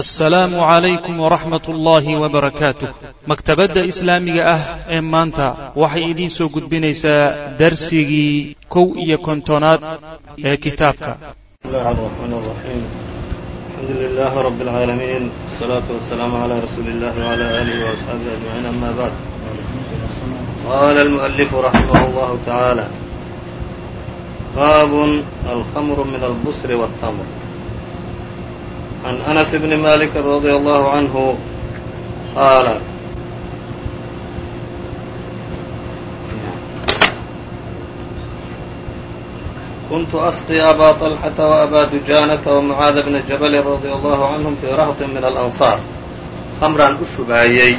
assalaamu calaykum waraxmat ullaahi wabarakaatuh maktabadda islaamiga ah ee maanta waxay idiin soo gudbinaysaa darsigii kow iyo kontonaad ee kitaabka. Bismillahi عن أنس بن مالك رضي الله عنه قال كنت أسقي أbا طلحة وأbا دuجانة ومعاaذ بن جبل رضي الله عنهم في رهط من الأنصاar خمرaan u shubaayey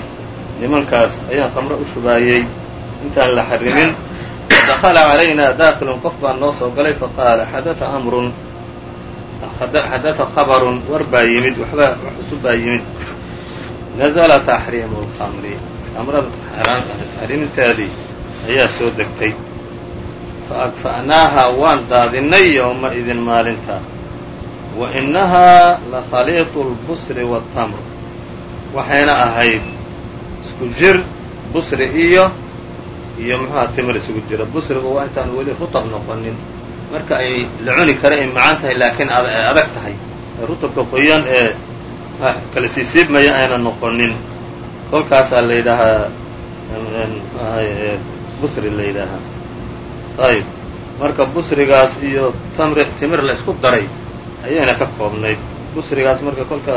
nimankaas ayaan khamro u shubaayey intaan la xarimin فدخل عlaynaa dاkل qof baa noo soo galay faqاala xadثa أمر xadaثa khabarun war baa yimid waxba wax cusub baa yimid nazla taxriimu اlkhamri khamrada taxriiminteedii ayaa soo degtay faagfa'naaha waan daadinay yowma idin maalinta wa inahaa lakhaliiطu اlbusri wالtamr waxayna ahayd isku jir busri iyo iyo muxuha timir isugu jira busrigu waa intaan weli rutab noqonin marka ay la cuni kara ay macaan tahay laakiin adag tahay. Rutabka qoyan ee kala siisiibmaya ayna noqonin. Kolkaasaa la yidhaahaa busri la yidhaahaa ayb marka busrigaas iyo tamr timir la isku daray ayayna ka koobnayd. Busrigaas marka kolka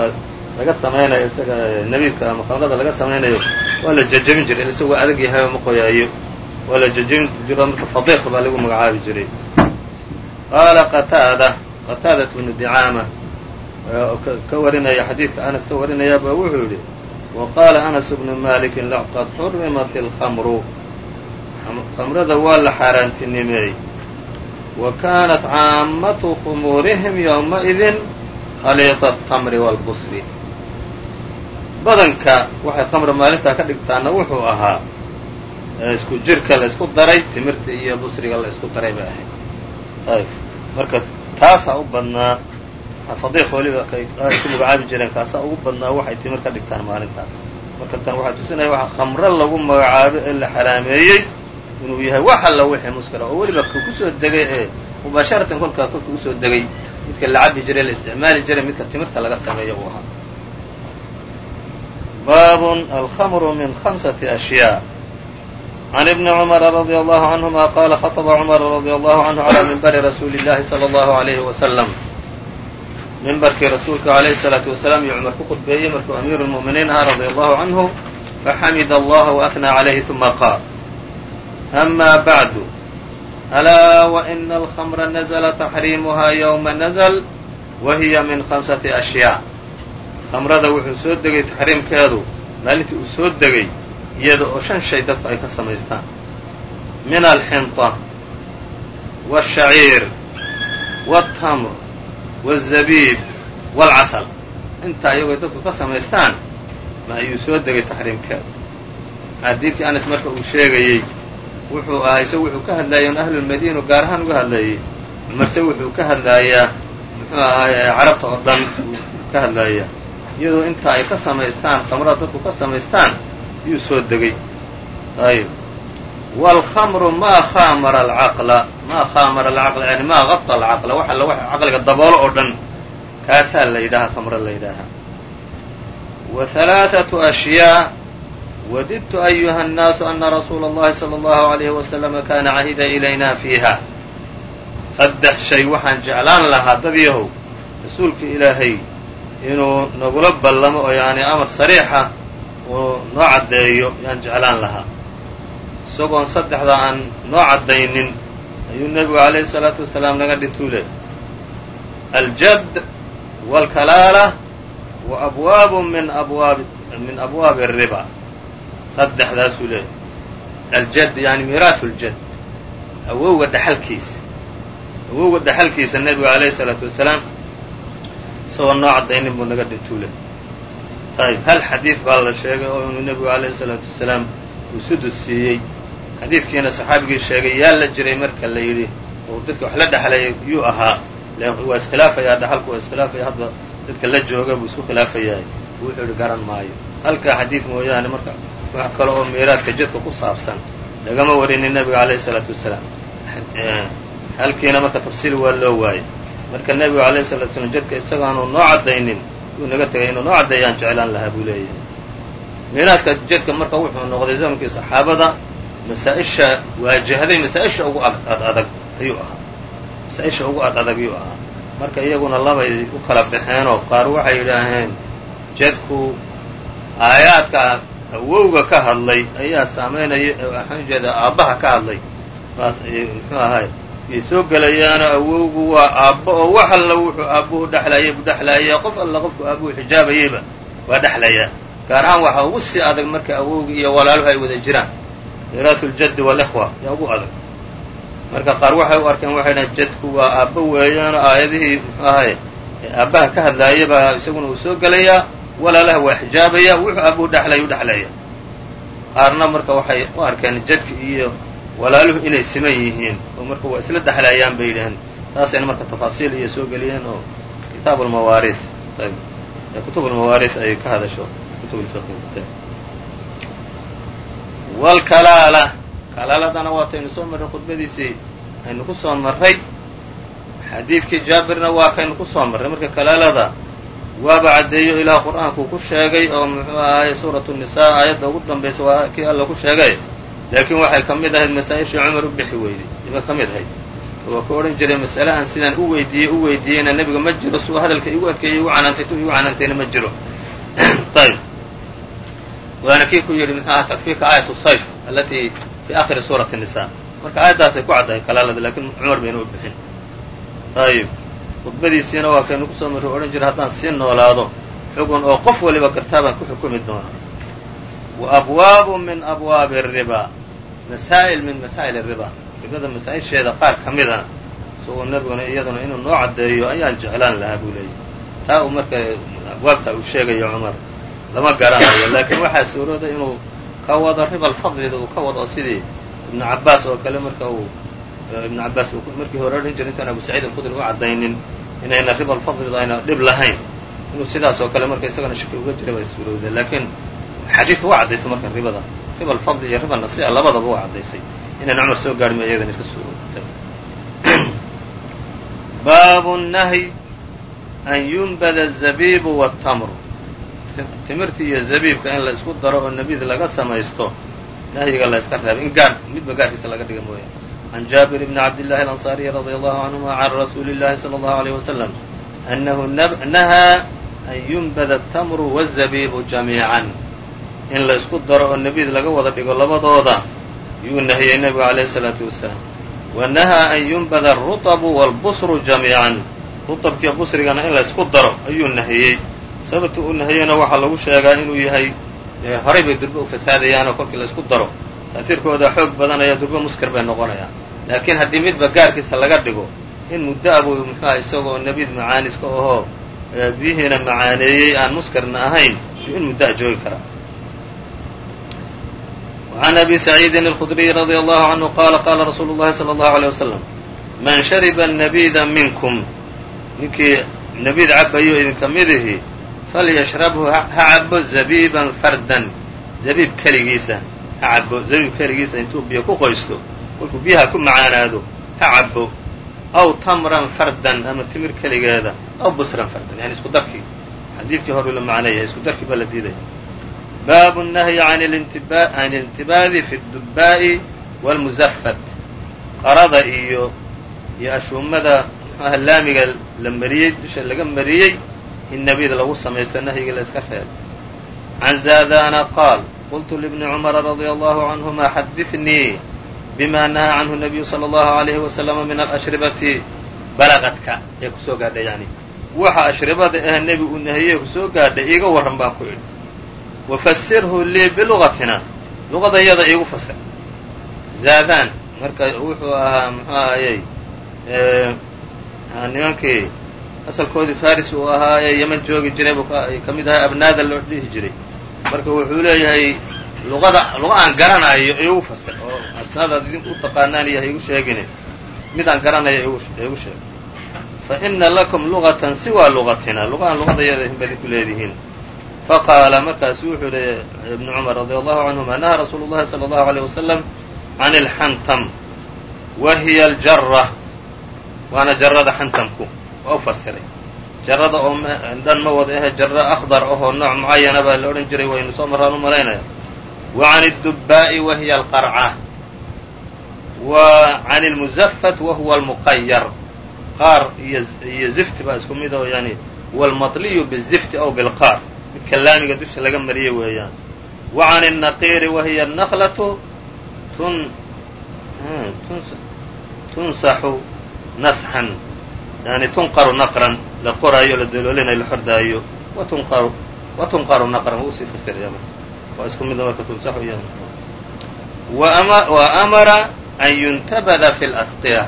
laga samaynayo isaga nebiidka ama khamrada laga samaynayo waa la jejebin jiray isagoo adag yahay oo ma qoyaayo. Waa la jejebin jiro marka fadiiq baa lagu magacaabi jiray qaala qataada qataadat bnu dicaama ka warinaya xadiidka anas ka warinayaaba wuxuu yidhi wa qaala anas bnu maalikin laqad xurimat alkhamru. Khamrada waa la xaaraantinimeey wa kaanat caamatu khumuurihim yowmaidin khaliita atamri waalbusri badanka waxay khamra maalintaa ka dhigtaana wuxuu ahaa isku jirka la ysku daray timirta iyo busriga la ysku daray bay ahayd marka taasaa u badnaa. Fadiiq weliba ay ku magacaabi jireen kaasaa ugu badnaa waxay timir ka dhigtaan maalintaas marka tan waxaa tusinaya waxa khamro lagu magacaabo ee la xaraameeyey inuu yahay wax alla wixii muskara oo weliba ka ku soo degay ee mubaasharatan kolkaa kolka u soo degay midka la cabi jiray la isticmaali jiray midka timirta laga sameeyo uu ahaa. Baabun alkhamru min hamsati ashyaa عن بن cمر رضي الله عنهma qال خطب cمر رضي الله عنه عlى منبri رasuuلi الlahi صلى الله عليه وسلم mimbarkii rasuulka عalيه الصلاaةu وaسلام iyo cmar ku khudbeeyey markuu أميir المؤمiنiin ahaa رضي الله عنه فxamid الله وأثنى عlيه ثuma qاal أmا bعd أlا وإن الخمر نزل تxريمha يومa نزل وهiy min خمسة أشhyاء khamrada wuxuu soo degay taxriimkeedu maalintii uu soo degay iyada oo shan shay dadku ay ka samaystaan min alxinطة والshaciir والtamr والzabiib والcasal intaa iyagoo dadku ka samaystaan ma ayuu soo degay taxriimkeeda xadiidkii anas marka uu sheegayey wuxuu ahaa isagu wuxuu ka hadlaayay un ahlulmadiina gaar ahaan uga hadlayay marse wuxuu ka hadlaayaa muxuu ahaay carabta oo dhan ka hadlaaya iyadoo intaa ay ka samaystaan khamrada dadku ka samaystaan yuu soo degay ayb wاlkhamru maa khamara alcaqla maa khamara alcaqla yani maa gata alcaqla wax alla wax caqliga daboolo oo dhan kaasaa la yidhahaa khamro la yidhaahaa wa halaaثaةu أshyaa wadidtu ayuha الnaasu ana rasuula اllahi salى اllahu عalayhi waslama kana cahida ilayna fiiha saddex shay waxaan jeclaan lahaa dad yahow rasuulka ilaahay inuu nagula ballamo oo yani amar sariixa noo caddeeyo yaan jeclaan lahaa. Isagoon saddexdaa aan noo caddaynin ayuu nebigu calayhi salaatu wasalaam naga dhintuu leey aljadd waalkalaala wa abwaabu min abwaabi min abwaabi alriba saddexdaasuu leeyahy aljadd yani miiraasu ljad awowga dhaxalkiisa. Awowga dhaxalkiisa nebigu calayhi salaatu wasalaam isagoo noo caddaynin buu naga dhintuu leey ayb hal xadiid baa la sheegay oo inuu nebigu alayh الsalaatu wasalaam uu sudus siiyey xadiidkiina saxaabigii sheegay yaa la jiray marka la yidhi oo dadka wax la dhexlaya yuu ahaa waa iskhilaafaya dhaxalku waa iskhilaafaya hadda dadka la jooga buu isku khilaafayahay wuxuu yidhi garan maayo halkaa xadiid mooyaane marka wax kale oo miiraadka jadka ku saabsan lagama warinin nebiga alayhi isalaatu wasalaam halkiina marka tafsiil waa loo waayey marka nebigu alayhi salatu wasalaam jadka isagaanu noo caddaynin wuu naga tegay inuu noo caddeeyaan jeclaan lahaa buu leeyahay. Miiraadka jadka marka wuxuu noqday zamankii saxaabada masaa-isha waajahday masaa-isha ugu ad adag ayuu ahaa. Masaa-isha ugu ad adag ayuu ahaa. Marka iyaguna labay u kala baxeenoo qaar waxay yidhaaheen jadku aayaadka awowga ka hadlay ayaa saamaynaya waxaan u jeedaa aabbaha ka hadlay. Muxuu ahay yay soo gelayaano awowgu waa aabbo oo wax alla wuxuu aabbuhu dhexlayay buu dhexlayaa qof alla qofku aabbuhu xijaabayeyba waa dhexlayaa gaar ahaan waxaa ugu sii adag marka awowgi iyo walaaluhu ay wada jiraan miiraahu ljaddi walikhwa yaa ugu adag. Marka qaar waxay u arkeen waxay dhahen jadku waa aabbo weeyaano aayadihii muxuu ahay aabbaha ka hadlaayabaa isaguna uu soo gelayaa walaalaha waa xijaabaya wuxuu aabbuhu dhexlaya u dhexlaya qaarna marka waxay u arkeen jadka iyo walaaluhu inay siman yihiin oo marka waa isla dhexlayaan bay yidhaheen taasayna marka tafaasiil iyo soo geliyeen oo kitaab almawaariis ayb kutub almawaariis ay ka hadasho kutub lfiqi wlkalaala kalaaladana waataynu soo marray khudbadiisii aynu ku soo marray. Xadiidkii jaabirna waa kaynu ku soo marray. Marka kalaalada waaba caddeeyo ilaah qur'aankuu ku sheegay oo muxuu ahaay suuratu nisaa aayadda ugu dambaysa waa kii alla ku sheegay laakiin waxay ka mid ahayd masaa-ishii cumar u bixi weyday iba ka mid ahayd. Waa ku odhan jiray mas'ale aan sidaan u weydiiyey u weydiiyeyna nebiga ma jiro suu hadalka igu adkeeyey igu canaantay tu igu canaantayna ma jiro. Ayb waana kii ku yidhi muxuu aha takfiika aayat sayf alatii fi aakhiri suurati nisa marka aayaddaasay ku caddahay kalaalada lakiin cumar bayna u bixin. Ayib khudbadiisiina waa kaynu ku soo marray odhan jiray haddaan sii noolaado xugun oo qof waliba gartaa baan ku xukumi doonaa wa abwaabu min abwaabi ariba masaa'il min masaa'il ariba ribada masaa-isheeda qaar ka midana isagoo nebiguna iyaduna inuu noo caddeeyo ayaan jeclaan lahaa buu leeyahy taa uu marka abwaabta uu sheegayo cumar lama garanayo laakiin waxaa suurooda inuu ka wado riba alfadlida uu ka wado sidii ibnu cabbaas oo kale marka uu ibnu cabbaas uu markii hore odhan jiray intaan abu saciid alkhudri u caddaynin inayna riba alfadlida ayna dhib lahayn. Inuu sidaas oo kale marka isagana shaki uga jira baa suurowda laakiin xadiidka waa caddaysay marka ribada riba alfadl iyo riba nasiica labadaba waa caddaysay inaan cumar soo gaarhin ba iyadan iska soo baabu nahy an yumbada zabiibu watamru timirta iyo zabiibka in la isku daro oo nebid laga samaysto nahyiga la yska in gaar midba gaarkiisa laga dhiga mooya can jaabir bni cabdillahi alansaariyi radi allahu canhuma can rasuuli اllahi salى allahu aleyh wasalam annahu nahaa an yumbada atamru wazabiibu jamiican in la isku daro oo nebid laga wada dhigo labadooda yuu nahiyey nebigu calayhi salaatu wasalaam. Wa nahaa an yunbada arutabu waalbusru jamiican. Rutabkiiyo busrigana in laysku daro ayuu nahiyey sababta uu nahiyeyna waxaa lagu sheegaa inuu yahay horay bay durbe u fasaadayaanoo kolkii laysku daro. Taasiirkooda xoog badanaya durba muskar bay noqonayaa laakiin haddii midba gaarkiisa laga dhigo in muddo ah abuu muxuuha isagoo nebid macaaniska ohoo biyihiina macaaneeyey aan muskarna ahayn yuu in muddo a joogi karaa. وعn أbي سعيidi الخdري رضي الله عnه qاla qاla رasuulu الlahi صلى الله عليه وسلم man shariba النبيda minkm ninkii nebid cabayo idinka midihi falyashrabhu ha cabo zabiiban fardan zabiib keligiisa ha cabo zabiib keligiisa intuu biyo ku qoysto kolkuu biyaha ku macaanaado ha cabo aw tamran fardan ama timir keligeeda aw busran fardan yani isku darkii xadiidkii horuu la macneeyahay isku darkii baa la diidaya baabu الnahyi can اlintibaadi fi اdubaa'i wاlmuzafat qarada iyo iyo ashuumada mxuaha laamiga la mariyey dusha laga mariyey in nebid lagu samaysto nahyigii la iska reebay can zaadana qaal qultu libni cumara radia allahu canهuma xadiثnii bima nahaa canhu nabiyu salى اllahu عalayhi waslama min alashribati balagadka ee kusoo gaadhay yani waxa ashribada ah nebi uu nahiyey kusoo gaadhay iiga warran baan ku idhi wafasirhu lii bilugatina luqadayada iigu fasir zaadaan marka wuxuu ahaa muxuu ahayey nimankii asalkoodii faris uu ahaaye yeman joogi jiray buu ka mid ahaa abnaada loo dhihi jiray marka wuxuu leeyahay luqada luqa aan garanayo iigu fasir oo asnaadaad idinku u taqaanaan iyo ha igu sheegine mid aan garanayo iigu sheeg faina lakum lugatan siwa lugatina lugahan lugadayada hinbadi ku leedihiin faqaala markaasu wuxuu yihi ibnu cumar radi allahu canhuma nahaa rasuulu llahi salى allahu aleyh wasalam can اlxantam wa hiya aljara waana jarada xantamku waa u fasiray jarada oo dhan ma wada ahe jaro akhdar ahoo nooc mucayana baa la odhan jiray waynu soo marraan u malaynaya wa can اdubbaa'i wa hiya alqarca wa can اlmuzafat wa huwa almuqayar qaar iyo zifti baa isku mid oo yani walmatliyu bizifti aw bilqaar midka laamiga dusha laga mariye weeyaan wa can الnaqiiri wa hiya الnaklatu tun tunsaxu nasxan yani tunqaru naqran la qoraayo la daloolinayo la xordaayo watunqaru watunqaru naqran wuu sii fasiraya waa isku mid marka tunsaxu iyo wa amara an yuntabada fi اlasqiya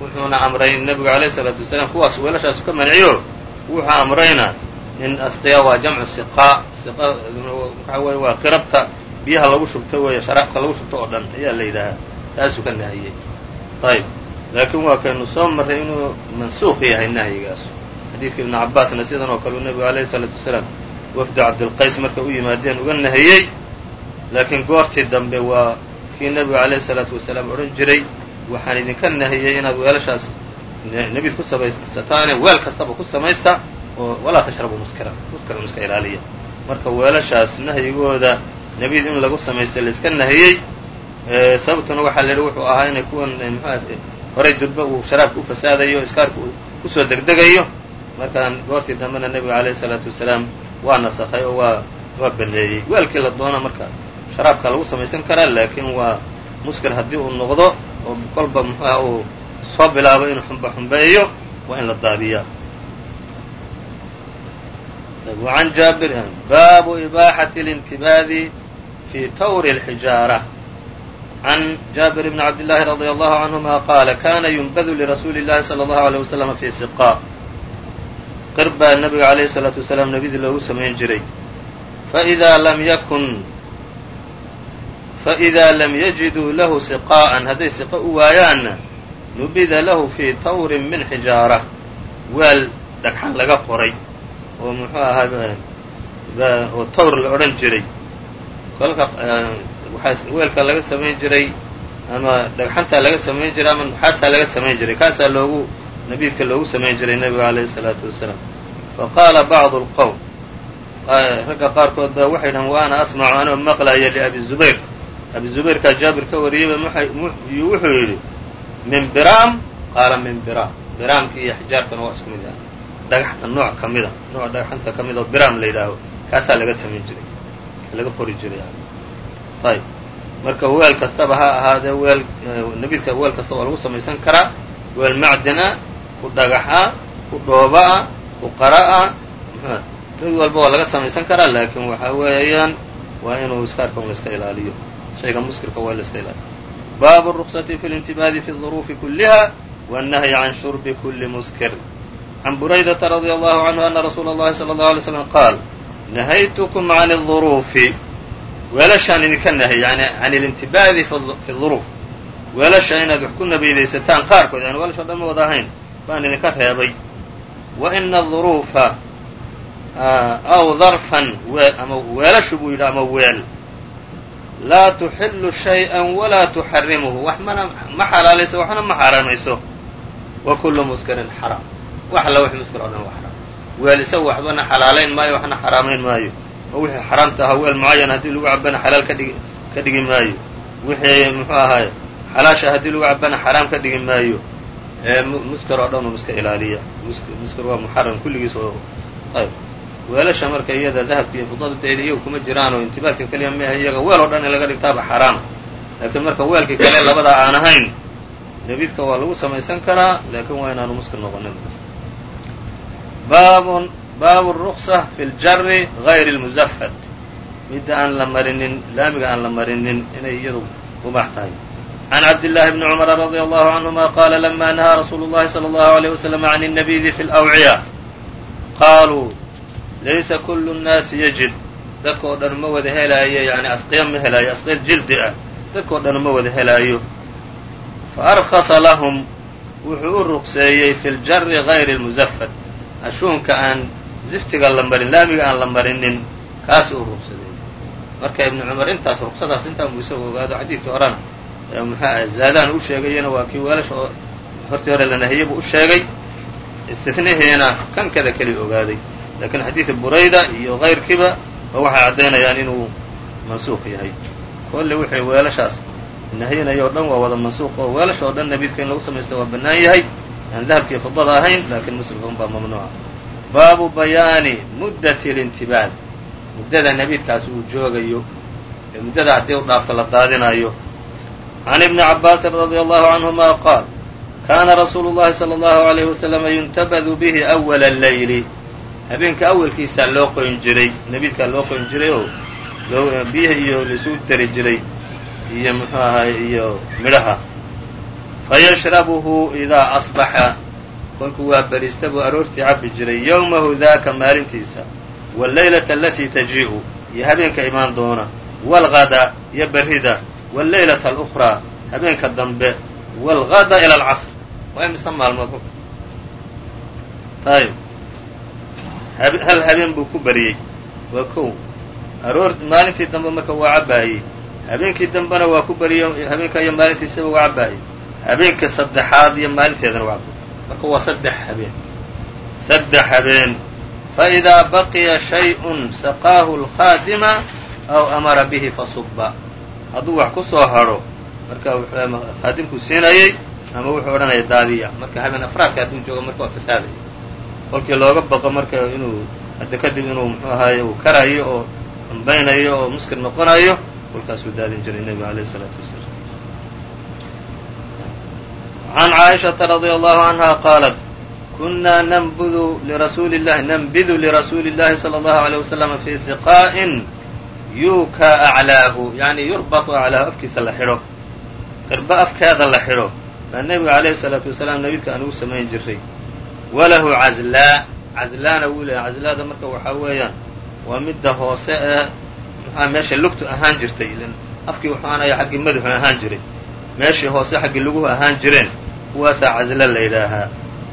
wuxuuna amray nebigu alayh الsalaatu wasalaam kuwaas weelashaasu ka manciyo wuxuu amrayna in asqiya waa jamcu siqa waxaa weye waa qirabta biyaha lagu shubto weeye sharaabka lagu shubto oo dhan ayaa la yidhaahaa taasuu ka nahiyey. Ayb laakiin waa kaynu soo marray inuu mansuuq yahay nahyigaas xadiidka ibnu cabaasna sidan oo kale uu nebigu alayhi salaatu wasalaam wafdu cabdilqays markay u yimaadeen uga nahiyey laakiin goortii dambe waa kii nebigu alayhi salaatu wasalaam odhan jiray waxaan idinka nahiyey inaad weelashaas nebid ku samaysataane weel kastaba ku samaysta walaa tashrabu muskiran muskiran iska ilaaliya marka weelashaas nahyigooda nebid in lagu samaysta laiska nahiyey sababtuna waxaa la yidhi wuxuu ahaa inay kuwan mxua horay durba uu sharaabka u fasaadayo iskaarka uu ku soo degdegayo. Markaan goortii dambena nebiga alayh الsalaatu wasalaam waa nasakhay oo waa waa baneeyey. Weelkii la doona marka sharaabka lagu samaysan karaa laakiin waa muskir haddii uu noqdo oo kolba muxuaha uu soo bilaabo inuu xumba xumbeeyo waa in la daadiyaa وعn jaabir baabu ibaaxaةi اlintibaadi fi tawri الxijaarة عn jaabir bn cabd الlahi radي allahu canهuma qaala kana yunbadu lirasuuli الlahi slى الlahu عalيه waslm fi siqaa qir baa nabiga alayh الsalaatu wasalaam nebidii loogu samayn jiray faإida lam yakun faإida lam yajiduu lahu siqاءa hadday siqo u waayaanna nubida lahu fii tawrin min xijaara weel dhagxan laga qoray oo muxuu ahaa eh, oo towr la odhan jiray. Kolka eh, weelka laga samayn jiray ama dhagxantaa laga samayn jiray ama nuxaasaa laga samayn jiray kaasaa loogu nabiidka loogu samayn jiray nebigu calayhi isalaatu wasalaam. Faqaala bacdu lqowm eh, ragga qaarkood ba waxay dhahan waana asmacu anoo maqlaya liabi zubayr. Abi zubayrkaa jaabir ka wariyayba wuxuu yidhi min biram qaala min biraam. Biraamki iyo xijaarkana waa isku mid ah dhagaxta nooc ka mida nooc dhagaxanta ka mid oo biraam la yidhaaho kaasaa laga samayn jiray laga qori jiray ayb marka weel kastaba ha ahaadee weel nebidka weel kasta waa lagu samaysan karaa weel macdin ah ku dhagaxa ku dhooba-a ku qara-a mid walba waa laga samaysan karaa laakiin waxa weeyaan waa inuu iskaarka un la iska ilaaliyo shayga muskirka waa la iska ilaaliyo baabu الرuqsati fi اlintibaadi fi الظuruufi kuliha wالnahyi can shurbi kuli muskir can buraydata radي allahu canhu ana rasuula اllahi salى اllahu alay slam qaal nahaytkm can الظuruufi weelashaan idinka nahy yani can اlintibaadi fi الظuruuf weelasha inaad wax ku nabiidaysataan qaarkood yani weelasha o dhan ma wada ahayn baan idinka reebay wa ina الظuruufa aw darfan ama weelashu buu yidhi ama weel laa tuxilu shayئa walaa tuxarimuhu wax mana ma xalaalayso waxna ma xaaraamayso wa kulu muskirin xaraam wax alla wix muskir o dhan waa xaraam weel isaga waxbana xalaalayn maayo waxna xaraamayn maayo. Oo wixii xaraamta ahaa weel mucayan haddii lagu cabana xalaal kadhigi ka dhigi maayo. Wixii muxuu ahaay xalaasha haddii lagu cabana xaraam ka dhigi maayo. Muskir oo dhan un iska ilaaliya. Muskir waa muxaram kulligiis oo ayb. Weelasha marka iyada dahabka iyo fudadadeeda iyaga kuma jiraan oo intibaadka keliya maaha iyaga weel oo dhan in laga dhigtaaba xaraam. Laakiin marka weelkii kale labadaa aan ahayn nebidka waa lagu samaysan karaa laakiin waa inaanu muskir noqonin baabun baabu ruqsa fi ljari gayri lmuzafad midda aan la marinin laamiga aan la marinin inay iyadu mubaax tahay. Can cabdillaahi bni cumara radia allahu canhuma qaala lama nahaa rasuulu llahi sala allahu aleyh wasalam can innabidi fi lawciya qaaluu laysa kullu nnaasi yajid. Dadka oo dhan ma wada helaayo yani asqiya ma helaayo asqiya jildi ah. Dadka oo dhan ma wada helaayo. Fa arkhasa lahum wuxuu u ruqseeyey fi ljari gayri lmuzafad ashuunka aan ziftiga la marin laamiga aan la marinin kaas uu ruqsaday. Marka ibnu cumar intaas ruqsadaas intaan buu isagu ogaado xadiidkii horena mxua zaadaan u sheegayena waa kii weelasha oo hortii hore la nahiyey buu u sheegay. Istinihiina kan kada keli ogaaday. Lakiin xadiida burayda iyo kayrkiiba oo waxay caddaynayaan inuu mansuuq yahay. Kolle wixii weelashaas nahyinaya o dhan waa wada mansuuq oo weelasha oo dhan nabiidka in lagu samaysta waa bannaan yahay aan dahabkiiyo fidada ahayn laakiin muslimka un baa mamnuuca baabu bayaani muddati اlintibaad muddada nabiidkaas uu joogayo ee muddada haddii u dhaafto la daadinayo can ibni cabaasin radia allahu canhuma qaal kaana rasuulu llahi salى allahu alayhi wasalama yuntabadu bihi awala leyli habeenka awalkiisaa loo qoyn jiray nabiidkaa loo qoyn jiray oo biyaha iyo laisugu dari jiray iyo muxuu ahay iyo midhaha fayashrabuhu idaa asbaxa kolkuu waa beriista buu aroortii cabbi jiray yowmahu daaka maalintiisa wاllaylata alatii tajii'u iyo habeenka imaan doona wاlgada iyo berrida wاllaylata alأkhraa habeenka dambe wاlgada ilى alcasr waa imise maalmood ayb hal habeen buu ku beriyey waa kow aroor maalintii dambe marka waa cabbaayey habeenkii dambena waa ku beriyo habeenka iyo maalintiisaba waa cabbaayey habeenka saddexaad iyo maalinteedana waa marka waa saddex habeen. Saddex habeen. Faidaa baqiya shay-un saqaahu alkhaadima aw amara bihi fasubba hadduu wax ku soo haro marka khaadimkuu siinayey ama wuxuu odhanaya daadiya. Marka habeen afraadka hadduu joogo marka waa fasaadaya kolkii looga baqo marka inuu hadda kadib inuu muxuu ahaaye uu karayo oo dambaynayo oo muskir noqonayo kolkaasuu daadin jiray nebiga alayh salaatu wasalaam can caaishaةa radي allahu canha qaalat kunaa nbdu lirasuuli lahi nanbidu lirasuuli اllahi salى اllahu عalيه waslama fi siqaa'in yuukaa aclaahu yani yurbatu aclaahu afkiisa la xidho qirba afkeeda la xidho baa nebiga alayhi الsalaatu wasalaam nabidka aan ugu samayn jiray walahu cazlaa cazlaana wuu leeyahay cazlaada marka waxaa weeyaan waa midda hoose ee maxaa meesha lugtu ahaan jirtay afkii wuxuu aanaya xaggii madaxu ahaan jiray meeshii hoose xaggii luguhu ahaan jireen kuwaasaa cazla la yidhaahaa.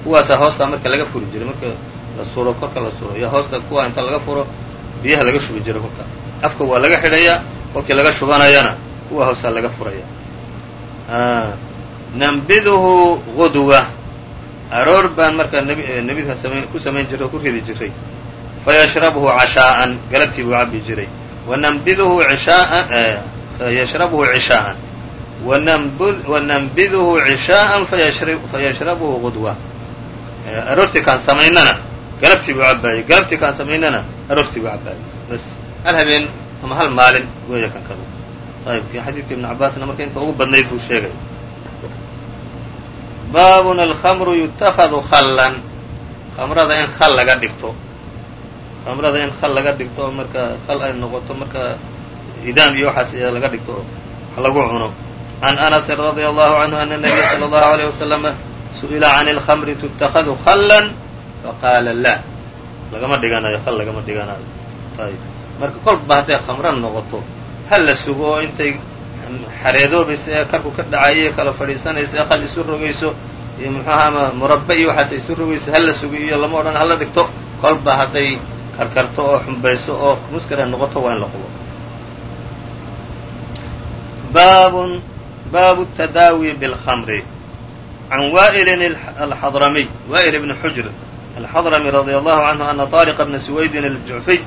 Kuwaasaa hoostaa marka laga furi jiray marka la suro korka la suro iyo hoosta kuwa inta laga furo biyaha laga shubi jiray kolka. Afka waa laga xidhayaa kolkii laga shubanayana kuwa hoosaa laga furaya. Nambiduhu gudwa aroor baan markaa nebidka ku samayn jiray oo ku ridi jiray. Fayashrabuhu cashaa'an galabtii buu cabbi jiray. Wanambiduhu ishaaan fayashrabuhu cishaa'an wanambiduhu cishaa'an fayashrabuhu gudwa aroortii kaan samaynana galabtii buu cabbaayey galabtii kaan samaynana aroortii buu cabbaayey bas hal habeen ama hal maalin weeya kan kadu ayb xadiidka ibnu cabbaasna marka inta ugu badnayd buu sheegay baabun alkhamru yutakadu khallan khamrada in khal laga dhigto khamrada in khal laga dhigto marka khal ay noqoto marka idaam iyo waxaas laga dhigto lagu cuno can anasin radia allahu canhu ana nabiya sala allahu alayh wasalama su'ila can alkhamri tutakadu khallan faqaala la lagama dhiganayo khal lagama dhiganayo ayb marka kolba hadday khamro noqoto hal la sugo oo intay xareedoobaysa ee karku ka dhacaya kala fadhiisanaysa ee khal isu rogayso iyo muxuaha ama murabba iyo waxaas isu rogayso hala sugo iyo lama odhan hala dhigto kolba hadday karkarto oo xumbayso oo muskira noqoto waa in la qubo baabu tadaawi biاlkhamri can waa'ilin alxadramiy waa'il ibni xujr alxadrami radia allahu canhu ana طaariqa bna suwaydin aljucfiy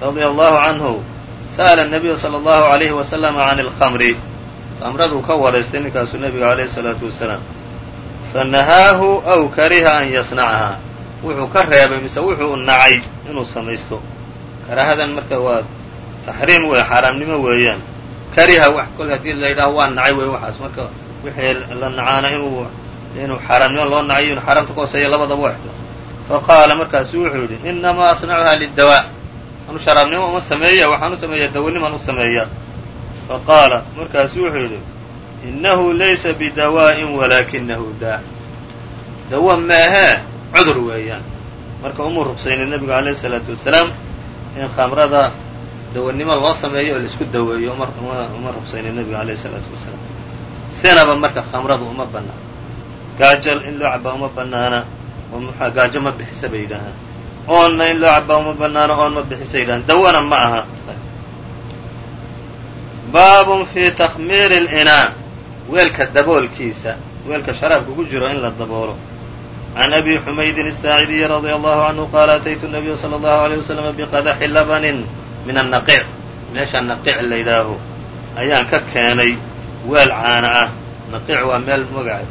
radia allahu canhu sa'ala nabiya sala allahu alayhi wasalam can alkhamri khamraduu ka waraystay ninkaasu nebiga alayhi salaatu wasalaam fanahaahu aw kariha an yasnacahaa wuxuu ka reebay mise wuxuu nacay inuu samaysto karaahadan marka waa taxriim wey xaaraamnimo weeyaan kariha wax kol haddii la yidhaho waa nacay wey waxaas. Marka wixii la nacaana inuu inuu xaaraamnimo loo nacay inuu xaaraamta ka labadaba waxdo faqaala markaasu wuxuu yidhi inamaa asnacuha lidawaa anu sharaabnimo uma sameeya waxaan u sameeya dawanimaan u sameeya faqaala markaasu wuxuu yidhi inahu laysa bidawaa'in walaakinahu daa. Dawa maahee cudur weeyaan. Marka uma ruqsaynin nebigu alayh isalaatu wasalaam in khamrada dawanimo loo sameeyo oo laisku daweeyo uma ruqsaynin nebigu alayh isalaatu wasalaam sinaba marka khamradu uma bannaan gaajo in loo cabaa uma banaana oo muxua gaajo ma bixisa bay yidhaahaan oonna in loo cabaa uma banaano oon ma bixisa yidhahaan dawana ma aha baabun fii takhmiiri اlinaa weelka daboolkiisa weelka sharaabka ku jiro in la daboolo can abi xumaydin الsaacidiyi radia allahu canhu qaala ataytu nabiya salى allahu alيyه waslama biqadaxi labanin min annaqic meesha naqic la yidhaaho ayaan ka keenay weel caana ah naqic waa meel magac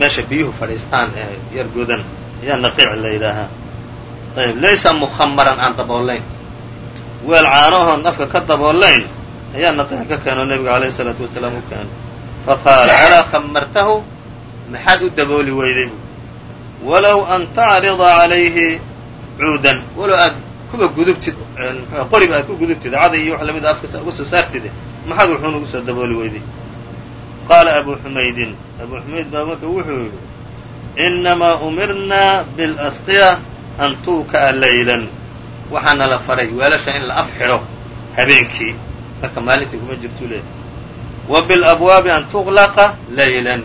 meesha biyuhu fadhiistaan ee yar godan ayaa naqic la yidhaahaa ayb laysa mukhamaran aan daboolayn weel caanahoon afka ka daboolayn ayaa naqic ka keeno nebiga alayh الsalaatu wasalaam u keenay faqaala alaa khamartahu maxaad u dabooli weyday bu walow an tacrida calayhi cuudan walow aad kuba gudubtid qoriba aad ku gudubtid caday iyo wax lamida afka uga soo saartide maxaad wuxuuna ugu soo dabooli weyday. Qaala abu xumaydin abu xumayd baa marka wuxuu yidhi inamaa umirnaa biاlasqiya an tuuka'a laylan waxaana la faray weelasha in la af xidho habeenkii marka maalintii kuma jirtuu leeyahy wa bilabwaabi an tuqlaqa laylan.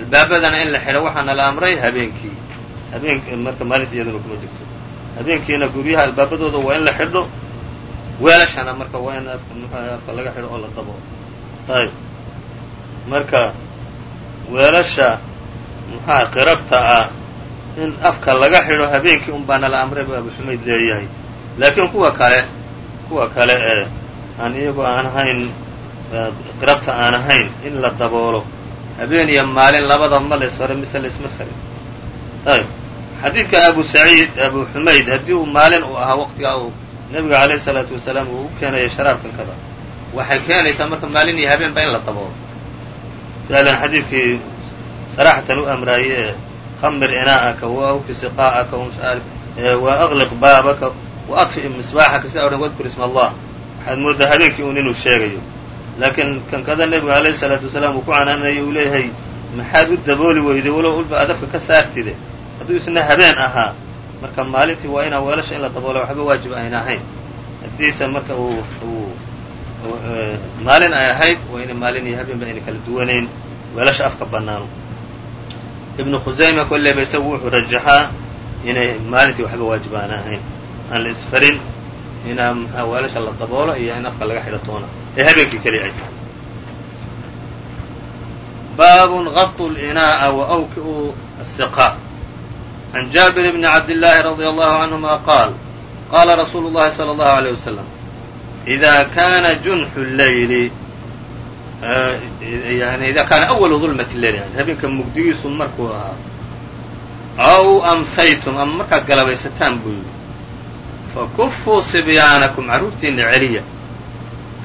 Albaabadana in la xidho waxaana la amray habeenkii. Habeen marka maalintii iyaduna kuma jirto habeenkiina guryaha albaabadooda waa in la xidho. Weelashana marka waa in afka laga xidho oo la dabo. Ayb marka weelasha muxaa qirabta ah in afka laga xidho habeenkii un baana la amray bu abu xumayd leeyahay. Laakiin kuwa kale kuwa kale ee aan iyagu aan ahayn qirabta aan ahayn in la daboolo. Habeen iyo maalin labada ma la isfaray mise la isma farin. Ayb xadiidka abu saciid abu xumayd haddii uu maalin uu ahaa waqtigaa uu nebiga alayhi salaatu wasalaam uu u keenaya sharaabkan kada waxay keenaysaa marka maalin iyo habeenba in la daboolo ficlan xadiidkii saraxatan u amraayey ee khamir inaa'aka wa awki siqaa'aka wa aqliq baabaka wa adfi misbaaxaka. Sidaa odhan wadkur isma allah. Waxaad mooddaa habeenkii uun inuu sheegayo. Laakiin kan kada nebiga alayhi salaatu wasalaam uu ku canaanaya uu leeyahay maxaad u dabooli weyday walow ulba aad afka ka saartide hadduu isna habeen ahaa marka maalintii waa inaan weelasha in la daboola waxba waajib ayn ahayn. Haddiise marka uu maalin ay ahayd waa ina maalin iyo habeen ba ayna kala duwanayn weelasha afka bannaano ibnu khusayma kollayba isagu wuxuu rajaxaa inay maalintii waxba waajib aan ahayn. Aan la isfarin inaa mxaa ah, weelasha la daboolo iyo in afka laga xidho toona. Ee habeenkii keli ay tahay. Baabun au linaa'a wa awkiu asiqa عan jaabir bni cabdالlaahi radي allahu canهuma qaal qaala rasuulu الlahi salى الlahu عalيه waslم إida kana junxu الlayli yani ida kaana أwalu ظulmaة الleyl yani habeenka mugdigiisu markuu ahaa aw amsaytum ama markaad galabaysataan buu yidhi fakufuu sibyaanakum carruurtiina celiya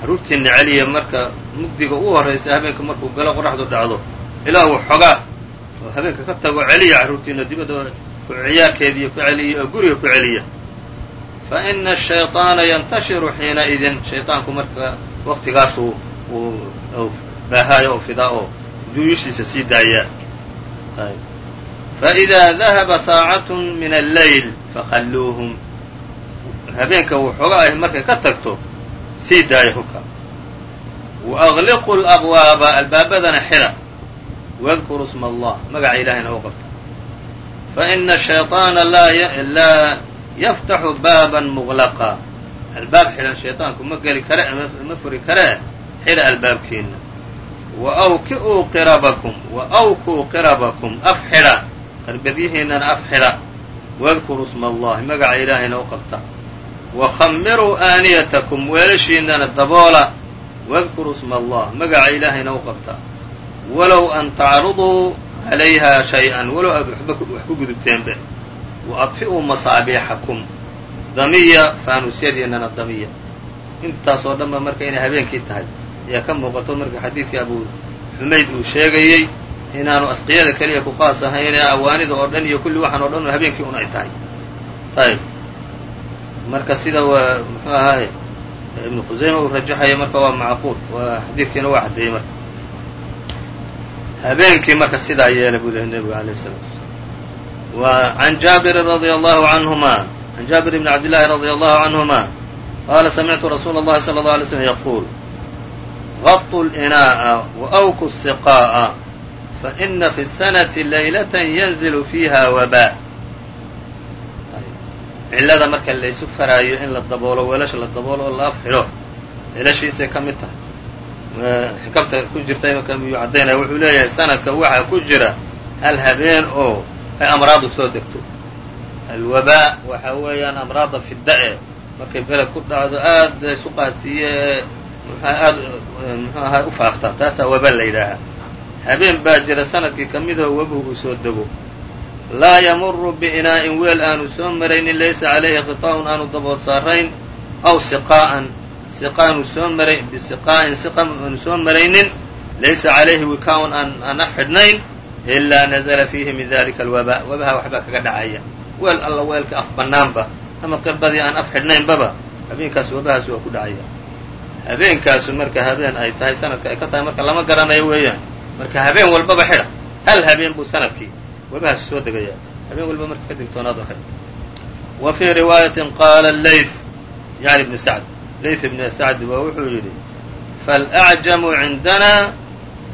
carruurtiina celiya marka mugdiga u horraysa habeenka markuu galo qoraxdu dhacdo ilaa uu xogaa oo habeenka ka tago celiya carruurtiina dibadda ku ciyaarkeediiyo ku celiya oo guriga ku celiya fa ina ashayطaana yantashiru xiinaidin shayطaanku marka waqtigaasu uu baahaayo oo fidaa oo juyushiisa sii daaya faإida dahaba saacaة min allayl fakhalluuhum habeenka uu xooga ahy markay ka tagto sii daaya hubka waأgliquu اlabwaaba albaabadana xidha wadkuruu sma allah magaca ilahayna u qabta faإna الshayطaana laa yaftaxu baaban muغlaqa albaab xidhan shayطaanku ma geli kare ma furi karee xidha albaabkiina waawki'uu qirabakum waawkuu qirabakum af xidha qarbadyihiinana af xidha wadkuruu sma allahi magaca ilaahayna u qabta wakhamiruu aaniyatakum weelashiinana daboola wadkuruu sma allah magaca ilaahayna u qabta walow an tacruduu calayha shay-an walow aad waxba wax ku gudubteenbe wa adfi'uu masaabiixakum damiya faanuusyadiinana damiya intaas oo dhan ba marka inay habeenkii tahay ayaa ka muuqato marka xadiidkii abu xumayd uu sheegayey inaanu asqiyada keliya ku qaas ahayn ee awaanida oo dhan iyo kulli waxaan o dhan habeenkii un ay tahay ayb marka sida waa muxuu ahaaye ibnu khusayma uu rajaxaya marka waa macquul xadiidkiina waa caddeeyey marka habeenkii marka sidaa yeela buu lehy nebigu alayh الsalaatu wasalaam wa can jaabirin radia allahu canhuma can jaabir bni cabdillaahi radia allahu canhuma qaala samictu rasuula اllahi salى اlه alay slm yaquul غطوا الإناء وأwkوا السقاء faإna fi الsanaةi laylaة yanzilu fiiha wabaa cillada marka laysu faraayo in la daboolo weelasha la daboolo oo la afxidho cilashiisay ka mid tahay xikamta ku jirta imanka miyuu caddaynaya wuxuu leeyahay sanadka waxaa ku jira hal habeen oo ay amraadu soo degto. Alwabaa waxa weeyaan amraada fida-e markay beled ku dhacdo aad isu qaadsiiye ee aad muxuu ahaa u faafta. Taasaa waba la yidhaahaa. Habeen baa jira sannadkii ka mid aho webuhu uu soo dego. Laa yamuru biinaa'in weel aanu soo maraynin laysa calayhi khitaa'un aanu dabool saarayn aw siqaa'an siqaanu soo maray bisiqaa'in siqa aanu soo maraynin laysa calayhi wikaa'un aan ana xidhnayn ilaa nazla fiihi min dalika alwabaa. Wabaha waxbaa kaga dhacaya. Weel alla weelka af bannaanba ama qirbadii aan af xidhnaynbaba habeenkaas wabahaas waa ku dhacaya. Habeenkaasu marka habeen ay tahay sanadka ay ka tahay marka lama garanayo weeyaan. Marka habeen walbaba xidha. Hal habeen buu sannadkii wabahaas soo degaya habeen walba marka ka digtoonaado xidha wa fii riwaayatin qaala layth yani ibni sacd layth ibni sacd baa wuxuu yidhi faاlأcjamu cindana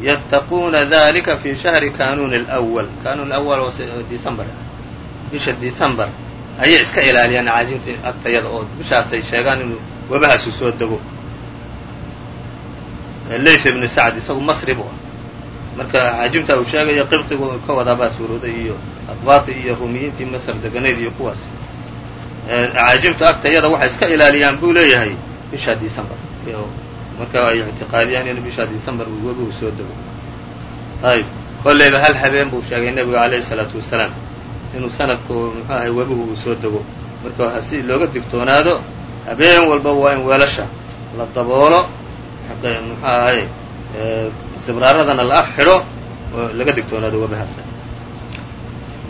yattaquuna dalika fi shahri kanuun اlأwl kanuun اlأwl oo december bisha december ayay iska ilaaliyaan caajimta agtayada oo bishaasay sheegaan inuu wabahaasu soo dego layth ibni sacd isagu masri bu ah marka caajimta uu sheegaya qibdigu ka wadaabaa suurooday iyo adbaati iyo rumiyiintii masr deganayd iyo kuwaas caajimta agtayada waxay iska ilaaliyaan buu leeyahay bisha december marka ay ictiqaadiyaan in bisha december uu webigu soo dego ayb kollayba hal habeen buu sheegay nebigu alayhi salaatu wasalaam inuu sanadku muxuu ahay webigu uu soo dego marka si looga digtoonaado habeen walba waa in weelasha la daboolo muxuu ahay sibraaradana la af xidho oo laga digtoonaado webahaas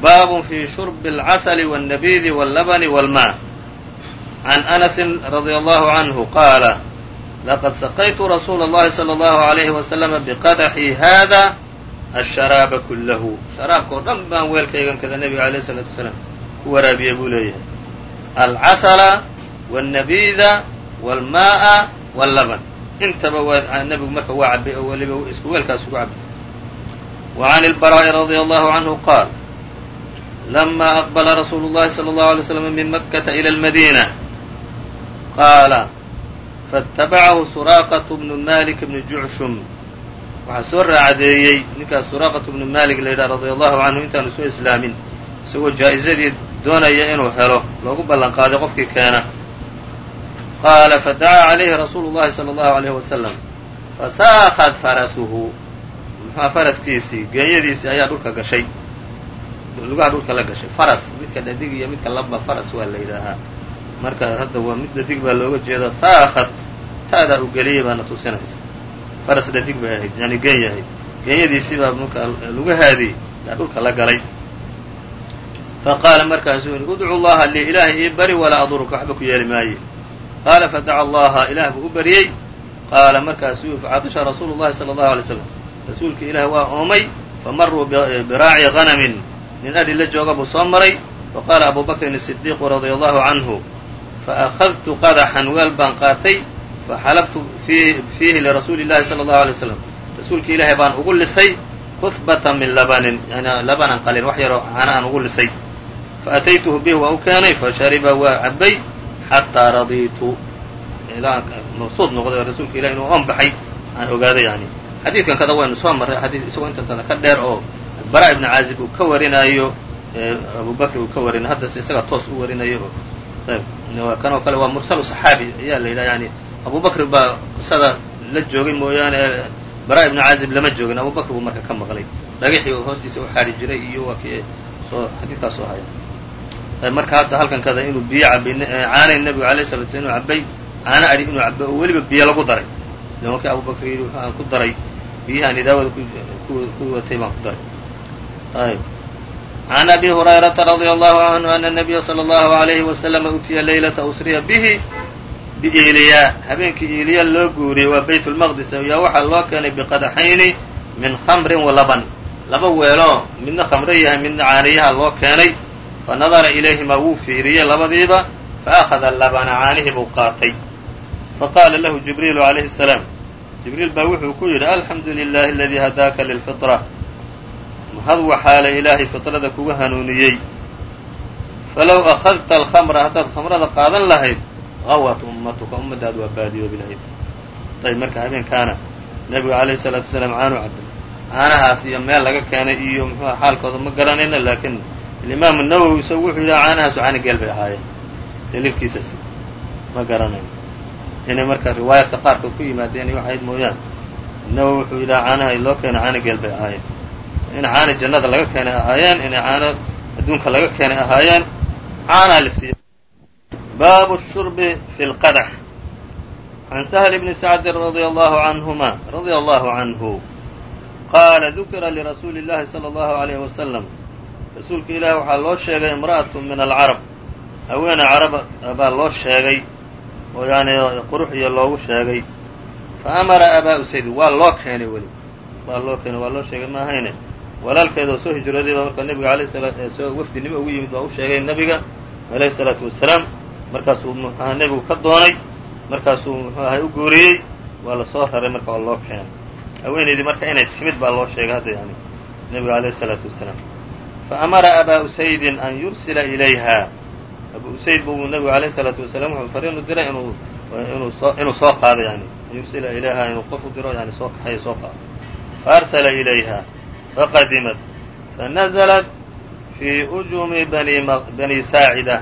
baabun fi shurbi اlcasli wالnabidi wاllabni wاlmaa can anasi radia allahu canhu qaala laqad saqaytu rasuula اllahi salى اllahu عalayhi waslama biqadaxi hada asharaaba kullahu sharaabka oo dhan baan weelkaygan kada nebiga alayh الsalaatu wasalaam ku waraabiyey buu leeyahay alcasla wالnabida wاlmaءa wاllaban intaba waa nebigu marka waa cabay oo weliba isku weelkaas ugu cabay wa can اlbaraaءi radia allahu canhu qaal lama aqbala rasuulu اllahi salى اllahu alay slam min makkata ilى اlmadina qaala faاtabacahu suraaqaة bnu malik bni jucshum waxaa soo raacdeeyey ninkaas suraaqatu bnu malik la yidhaha radia allahu canhu intaanu soo islaamin isagoo jaa-izadii doonaya inuu helo loogu ballan qaaday qofkii keena qaala fadacaa calayhi rasuulu llahi sala allahu alayhi wasalam fasaakhat farasuhu muxua faraskiisii geenyadiisii ayaa dhulka gashay lugaha dhulka la gashay faras midka dhadig iyo midka labba faras waa la yidhaahaa marka hadda waa mid dhadig baa looga jeeda saakhat ta'daa u geliyey baana tusinaysa. Faras dhadig bay ahayd yani geen yahayd geenyadiisii baa marka lugahaadii yaa dhulka la galay. Faqaala markaasuu yidhi udcu llaha lii ilaahay ii bari walaa aduruka waxba ku yeeli maaye. Qaala fadaca allaha ilaah buu u baryey qaala markaasuu facadisha rasuulu llahi sala allahu alay slam rasuulka ilaah waa oomay famaruu biraaci ganamin nin adhi la jooga buu soo maray. Faqaala abu bakrin asidiiqu radia allahu canhu faأkhadtu qadaxan weel baan qaatay faxalabtu fiihi lirasuuli llahi sala allahu alay slam rasuulka ilaahay baan ugu lisay kuhbata min labanin yani labanan qalin wax yaroo cana aan ugu lisay faataytuhu bihi waa u keenay fashariba waa cabay xataa radiitu ilaa mabsuud noqday oo rasuulka ilahi inuu oon baxay aan ogaaday yani xadiidkan kada waynu soo marray xadiid isagoo intantada ka dheer oo bara ibni caazib uu ka warinaayo abu bakr uu ka warinayo haddase isaga toos u warinayo oo kanoo kale waa mursalu saxaabi ayaa la yidhaha yani abu baa qisada la joogay mooyaane bara ibni caazib lama joogin abu bakr buu marka ka maqlay dhagixii hoostiisa u xaari jiray iyo waa kii soo xadiidkaas soo haya marka hadda halkan kada inuu biyo cabay caanay nebigu alayh sala slam inuu cabay caano adhi inuu cabay oo weliba biyo lagu daray ila markii abu bakr ku daray biyahaan idaawada ku watay baan ku daray ayb can abi hurayrata radia allahu canhu ana nabiya sala allahu alayhi wasalama utiya leylata usriya bihi biiliya habeenkii iiliya loo guuriyey waa bayt lmaqdis ayaa waxaa loo keenay biqadaxayni min khamrin wa laban laba weeloo midna khamre yahay midna caaniyaha loo keenay fanadara ilayhimaa wuu fiiriyey labadiiba faأkhada labana caanihii buu qaatay faqaala lahu jibriilu calayhi الsalaam jibriil baa wuxuu ku yidhi alxamdu lilahi aladii hadaaka lilfitra hadwa xaala ilaahay fitrada kuga hanuuniyey? Falow akhadta alkhamra haddaad khamrada qaadan lahayd gawat ummatuka ummadaadu waa baadiyoobi lahayd. Ayb marka habeenkaana nebigu alayhi salaatu wasalaam caanu cabay caanahaas iyo meel laga keenay iyo muxuuha xaalkooda ma garanayna laakiin alimaamu nawowi isagu wuxuu yidhaha caanahaasu caani geel bay ahaayeen. Daliilkiisas ma garanayo inay marka riwaayaadka qaarkood ku yimaadeen waxayd mooyaan nawowi wuxuu yidhaha caanaha loo keenay caani geel bay ahaayeen in caana jannada laga keenay ahaayeen inay caano adduunka laga keenay ahaayeen caanaa la siiyey. Baabu shurbi fi lqadax can sahl bni sacdin radia allahu canhuma radia allahu canhu qaala dukira lirasuuli اllahi salى allahu alayh wasalam rasuulka ilaah waxaa loo sheegay imra'atu min alcarab. Haweene carab baa loo sheegay oo yani qurux iyo loogu sheegay. Fa amara abaa usayd waa loo keenay weli. Waa loo keenay waa loo sheegay ma ahayne walaalkeeda oo soo hijrooday baa marka nebiga alayh sala soo wafdinimo ugu yimid baa u sheegay nebiga alayhi salaatu wasalaam markaasuu muxu aha nebigu ka doonay markaasuu muxuu ahay u guuriyey waa la soo raray marka waa loo keenay. Haweenaydii marka inay timid baa loo sheegay hadda yani nebiga alayh isalaatu wasalaam fa amara abaa usaydin an yursila ilayha. Abu usayd buu nebigu alayh isalaatu wasalaam wuxuu fariinu diray inuu inuu soo qaado yani an yursila ilayha inuu qof u diro yani soo kaxayo soo qaado faarsala ilayha faqadimat fanazlat fii ujumi bani saacida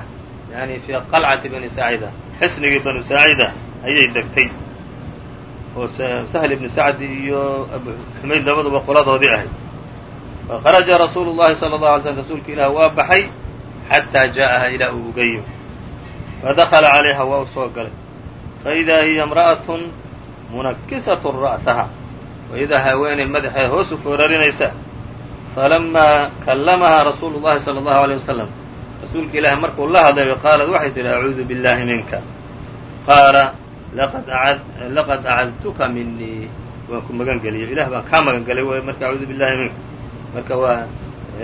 yani fii qalcati bani saacida xisnigii banu saacida ayay degtay oo sahl ibni sacdi iyo abu xumayd labaduba qoladoodii ahayd fakharaja rasuulu llahi sala allahu alay slm rasuulka ilaah waa baxay xataa jaa'aha ilaa uu uga yimi fadakala calayha waa u soo galay faidaa hiya imra'atun munakisatu ra'saha waidaa haweeney madaxeeda hoos u foorarinaysa falamaa kallamahaa rasuulu llahi sala allahu aleyh wasalam rasuulka ilaahi markuu la hadlayo qaalat waxay tidhi acuudu billahi minka qaala laqad acadtuka minii waan ku magan geliyo ilah baan kaa magan gelay wy marka acuudu billahi minka marka waa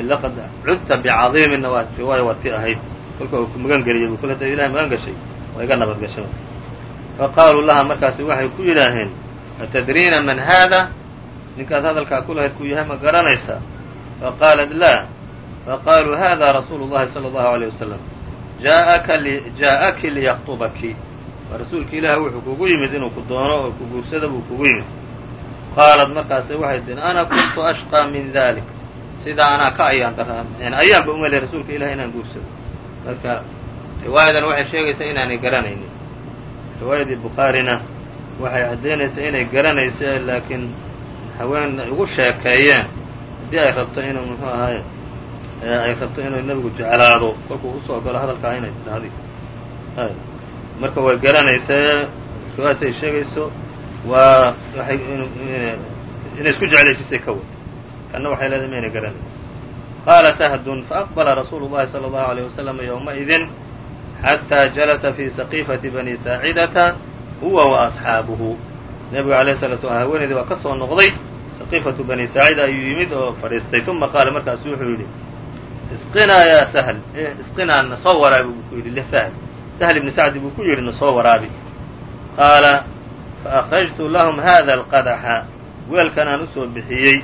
laqad cudta bicadiiminna waa riwaaya waa ahayd kolka uu ku magan geliyay bu kol hadda ilahay magan gashay waa iga nabad gashay faqaaluu laha markaasi waxay ku yidhaaheen atadriina man haada ninkaad hadalkaa ku lahayd ku yahay ma garanaysaa faqaalat laa faqaaluu hada rasuulu llahi sala allahu aleyh wasalam jaa'aki liyaqtubaki waa rasuulka ilaah wuxuu kugu yimid inuu ku doono oo ku guursada buu kugu yimid qaalat markaase waxay tihi ana kuntu ashqaa min dalik sidaa anaa ka ayaan daraa ayaanba umalay rasuulka ilaah inaan guursado marka riwaayadan waxay sheegaysaa inaanay garanaynin riwaayadii bukhaarina waxay caddaynaysaa inay garanaysa laakiin haween ugu sheekeeyeen haddii ay rabto inuu muxuu ahaay ay rabto inuu nebigu jeclaado kolkuu u soo galo hadalkaa inay dhahday marka way garanaysaa riwaayadasay sheegayso waa waay inay isku jeclaysisay ka wad. Kanna waxay leedahay mayna garanaysa qaala sahdun faaqbala rasuulu llahi sala allahu aleyh wasalam yowmaidin xataa jalasa fii saqiifati bani saacidata huwa wa asxaabuhu. Nebigu alayh salatu slam haweenaydii waa ka soo noqday saqiifatu bani saacida ayuu yimid oo fadhiistay uma qaala markaasu wuxuu yidhi isqinaa yaa sahl isqinaa na soo waraabi buu ku yidhi lisahl sahl ibni sacdi buu ku yidhi na soo waraabi qaala faakhrajtu lahum hada alqadaxa weelkan aan u soo bixiyey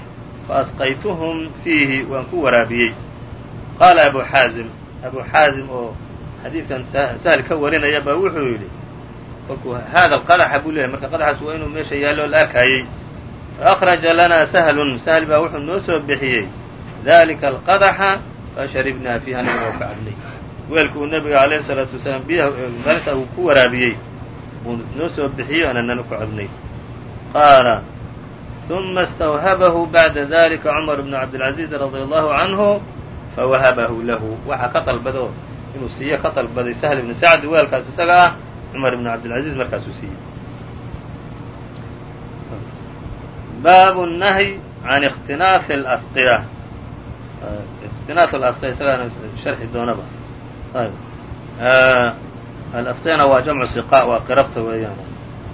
faasqaytuhum fiihi waan ku waraabiyey qaala abu xaazim abu xaazim oo xadiidkan sahl ka warinaya baa wuxuu yidhi hada alqadaxa buu leeyahy marka qadaxaas waa inuu meesha yaallo la arkaayey faأkhraja lanaa sahlun sahl baa wuxuu noo soo bixiyey dalika alqadaxa fasharibnaa fiiha anaga oo ka cabnay weelka uu nebiga alayh الsalaatu wasalaam biyaha maalintaa uu ku waraabiyey uu noo soo bixiyey ananana ku cabnay qaala ثuma اstawhabahu baعda dalika cumar bn cabdilcaزiiz radي allahu canhu fawahabahu lahu waxaa ka dalbado inuu siiyo ka dalbaday sahl ibni sacd weelkaas isaga ah cumar ibn cabdilcaزiiz markaasuu siiyey baabu الnahyi can اkhtinaafi اlasqiya اkhtinaaف alasqiya isagaana sharxi doonaba alasqiyana waa jamcu siqa waa qirabta weeyaan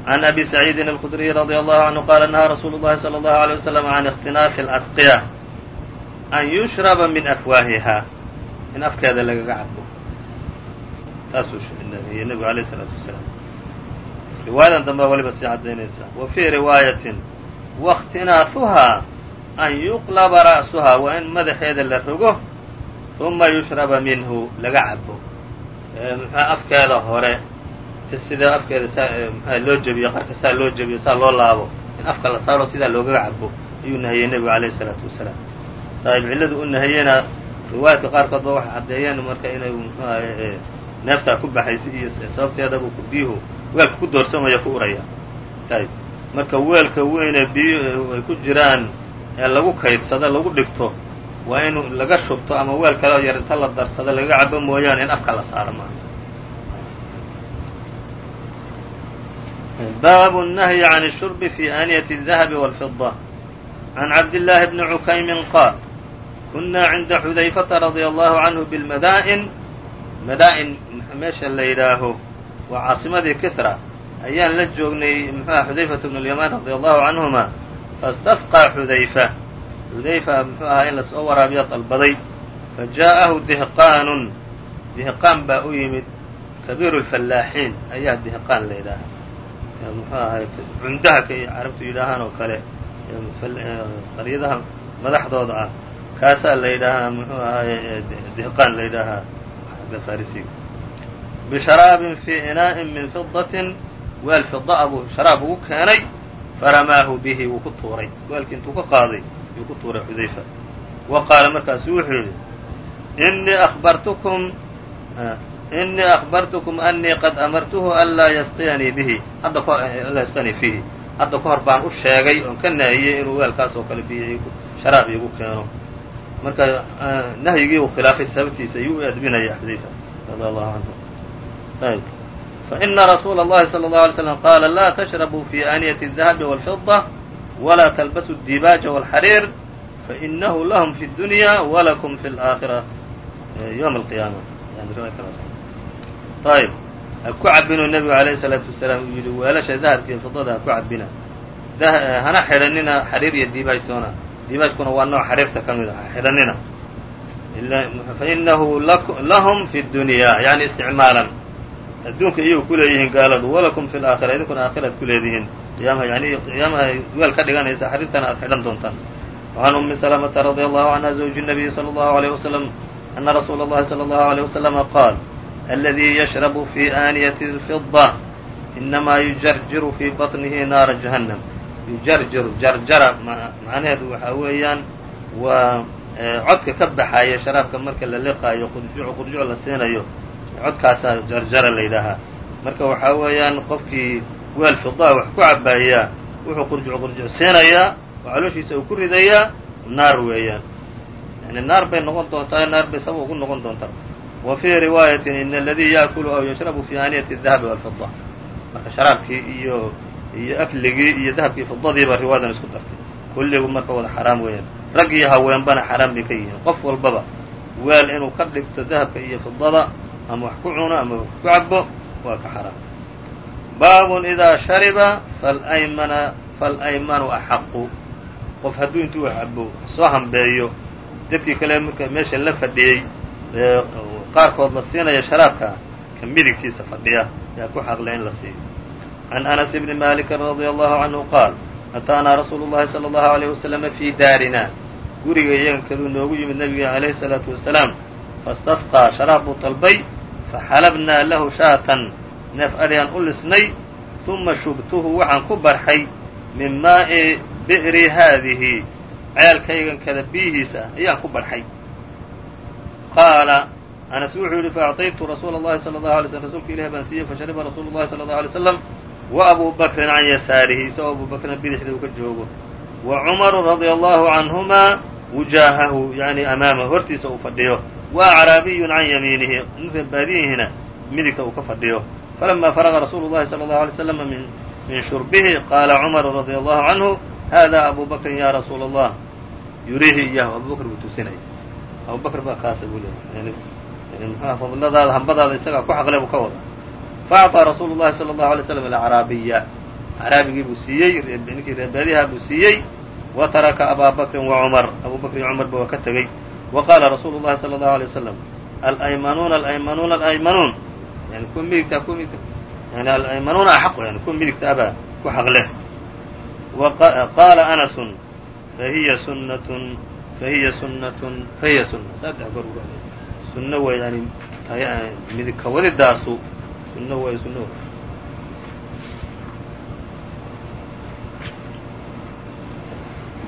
can abi saciidin الkudriy radي allahu canhu qaala nahaa rasuulu اllahi salى اllahu عalيه waslm can اkhtinaafi اlasqiya an yushraba min afwaahiha in afkeeda lagaga cabo taasuu iyo nebigu alayh الsalaatu wasalaam riwaayadan dambea waliba sii caddaynaysa wa fii riwaayatin waاkhtinaafuhaa an yuqlaba ra'suhaa waa in madaxeeda la rogo uma yushraba minhu laga cabo muxua afkeeda hore sida afkeeda saa mxua loo jebiyo qarka saa loo jebiyo saa loo laabo in afka la saaro sidaa loogaga cabo ayuu nahiyey nebigu alayhi الsalaatu wasalaam ayb cilladu u nahiyena riwaayaadka qaarkood ba waxay caddeeyeen marka inay mxuaha neeftaa ku baxaysa iyo sababteedabu biyuhu weelka ku doorsamaya ku uraya ayb marka weelka weyne biyu ay ku jiraan ee lagu kaydsado lagu dhigto waa in laga shubto ama weel kale yar inta la darsado lagaga cabo mooyaane in afka la saaro maa bab النهي عن الشhرب في آنية الذهب والفضة عن عبد الله بن عكيم قال كنا عند xudayفةa رضي الله عنه بالمdائن mdائن meesha la yidhaaho waa caasimadii kisra ayaan la joognay mxuah xudayfatu bnu lyamaan radia allahu canhuma faistafqaa xudayfa xudayfa muxuu ahaa in la soo waraabiyo dalbaday. Fa jaa'ahu dihqaanun. Dihqaan baa u yimid kabiiru lfallaaxiin ayaa dihqaan la yidhaahaa. Muxuu ahay cumdaha kay carabtu yidhaahaan oo kale. Qaryadaha madaxdooda ah. Kaasaa la yidhaahaa muxuu ahay dihqaan la yidhaahaa. Xagga farisiga bisharaabin fii inaa'in min fidatin weel fida buu sharaab ugu keenay faramaahu bihi wuu ku tuuray. Weelkii intuu ka qaaday yuu ku tuuray xudayfa. Wa qaala markaasu wuxuu yidhi inii abartukum inii akhbartukum anii qad amartuhu anlaa yasqiyanii bihi. Hadda anlaa yasqiyanii fiihi. Hadda ka hor baan u sheegay oon ka nahiyey inuu weelkaas oo kale biyo sharaab iigu keeno. Marka nahyigii uu khilaafay sababtiisa ayuu u edbinaya xudayfa radi allahu canhu ayb faina rasuula اllahi salى اlه alay slam qaala laa tashrabuu fi aaniyati الdahabi wاlfida walaa talbasuu الdibaaja wاlxariir fainahu lahum fi اdunya walakum fi اlآakhira ywma alqiyaama ayb ha ku cabinuu nebigu alayhi الsalaatu wasalaam uu yidhi weelasha dahabka iyo fidada ha ku cabina hana xidhanina xariir iyo diibaajtoona diibaajkuna waa nooc xariirta ka mid a ha xidhanina fainahu lahum fi اdunyaa yani isticmaalan adduunka iyagu ku leeyihiin gaaladu walakum fi اlaakhira idinkuna aakhiraad ku leedihiin qiyaamaha yani qiyaamaha weel ka dhiganaysa xariirtana aad xidhan doontaan وعn أmi سلمةa رadي الله عnهa زوج النبي صلى الله عليه وسلم أن رsuul الlahi صلى الله عليه وسلم qاal الذي يشhرب في آنية الفضة إنma يujarjir في baطنihi naara جهنم yujarjir jarjara macnaheedu waxaa weeyaan waa codka ka baxaya sharaabka marka la liqaayo qurjuc qurjuc la siinayo codkaasaa jarjara la marka waxaa weeyaan qofkii weel fidaa wax ku cabaayaa wuxuu qurjuc qurjucsiinayaa oo calooshiisa uu ku ridayaa naar weeyaan. Yani naar bay noqon doontaa naar bay sabab ugu noqon doontaa. Wa fii riwaayatin in aladii yaakulu aw yashrabu fii aaniyati dahabi waalfida marka sharaabkii iyo iyo akligii iyo dahabkii fidadiiba riwaayadan isku dartay. Kulligu marka wada xaraam weeyaan. Rag iyo haweenbana xaraam bay ka yihiin. Qof walbaba weel inuu ka dhigto dahabka iyo fidada ama wax ku cuno ama wax ku cabo waa ka xaraam baabun idaa shariba falaymana falaymanu axaqu qof hadduu intuu wax cabo soo hambeeyo dadkii kale marka meesha la fadhiyey ee qaarkood la siinaya sharaabka ka midigtiisa fadhiya yaa ku xaqle in la siiyo عن أنس بن مالك رضي الله عنه قال أتاanaa رsuuل اللhi صلى الله عليه وسلم في daarina guriga iyaga kaduu noogu yimid نبiga عaليه الصلاaةu وaسلاaم فاsتسقىa شhراab buu طلبay faxalبnaa lahu شhaatan neef adhyaan u lisnay ثuma shubtuhu waxaan ku barxay min maaءi bi'ri haadihi ceelkaygan kada biyihiisa ayaan ku barxay qaala أنس wuxuu yihi faأعطaytu رasuula الlahi صلى الله عليه وسلم rasuulka ilahi baan siiyey fashariba rasuulu الlahi صلى الله عليه وسلم وأbu bakrin can yasaarihi isagoo abu bakrin bidixda uu ka joogo wa cumaru radia allahu canhumaa wujaahahu yani amaamahu hortiisa uu fadhiyo wa acraabiyun can yamiinihi ninka baadiyihiina midigta uu ka fadhiyo falama faraga rasuulu llahi sala allahu alay slam min min shurbihi qaala cumaru radia allahu canhu hada abu bakrin ya rasuula allah yuriihi iyahu abu bakr buu tusinaya abu bakr baa kaasa buu leeyahy yani mxuha fadladaada hambadaada isagaa ku xaqle buu ka wada faacطىa rasuulu الlahi salى الlahu عalay slam alacraabiya acraabigii buu siiyey ninkii reebaadiha buu siiyey wa taraka abaa bakrin wa cumar abu bakr iyo cumarba waa ka tegey wa qaala rasuulu الlahi salى الlahu عalيه wasalam alaymanuuna alaymanuuna alaymanuun yani kuwa midigtaa kuwa midigta yani alaymanuuna axaqu yani kuwa midigta abaa ku xaq leh qaala anasun fahiya sunnatun fahiya sunnatun fahiya sunna saddex goor u sunno way yani midig ka wadidaasu sunno way sunno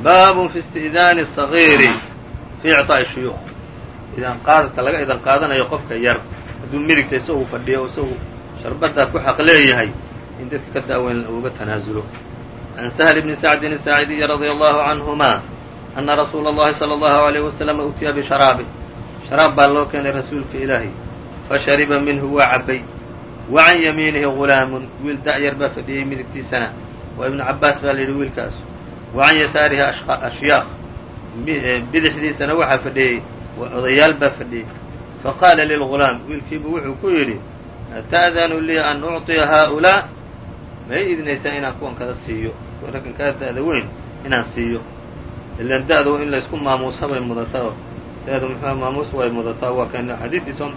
baabun fi isti'daani الصagiiri fi icطaa'i shuyuuخ idan qaadadka laga idan qaadanayo qofka yar hadduu midigta isagu fadhiyo o isagu sharbadaa ku xaq leeyahay in dadka ka daaweyn uga tanaasulo can sahl bni sacdin الsaacidiyi radي allahu canهuma ana rasuula اllahi salى اllahu عalيyh waslama utiya bisharaabi sharaab baa loo keenay rasuulka ilaahi fashariba minhu waa cabay wa can yamiinihi gulaamun wiil da'yar baa fadhiyey midigtiisana waa ibnu cabaas baa la yidhi wiilkaas wa can yasaarihi ashyaakh bidixdiisana waxaa fadhiyey odayaal baa fadhiyey. Faqaala lilgulaam wiilkiibu wuxuu ku yidhi ata'danu lii an ucطiya haaulaa may idinaysaa inaan kuwan kada siiyo raggan kaa da'da weyn inaan siiyo. Ilan da'du in laysku maamuusa bay mudataa da'du muxua maamuus way mudataa. Waa kan xadiidkii soo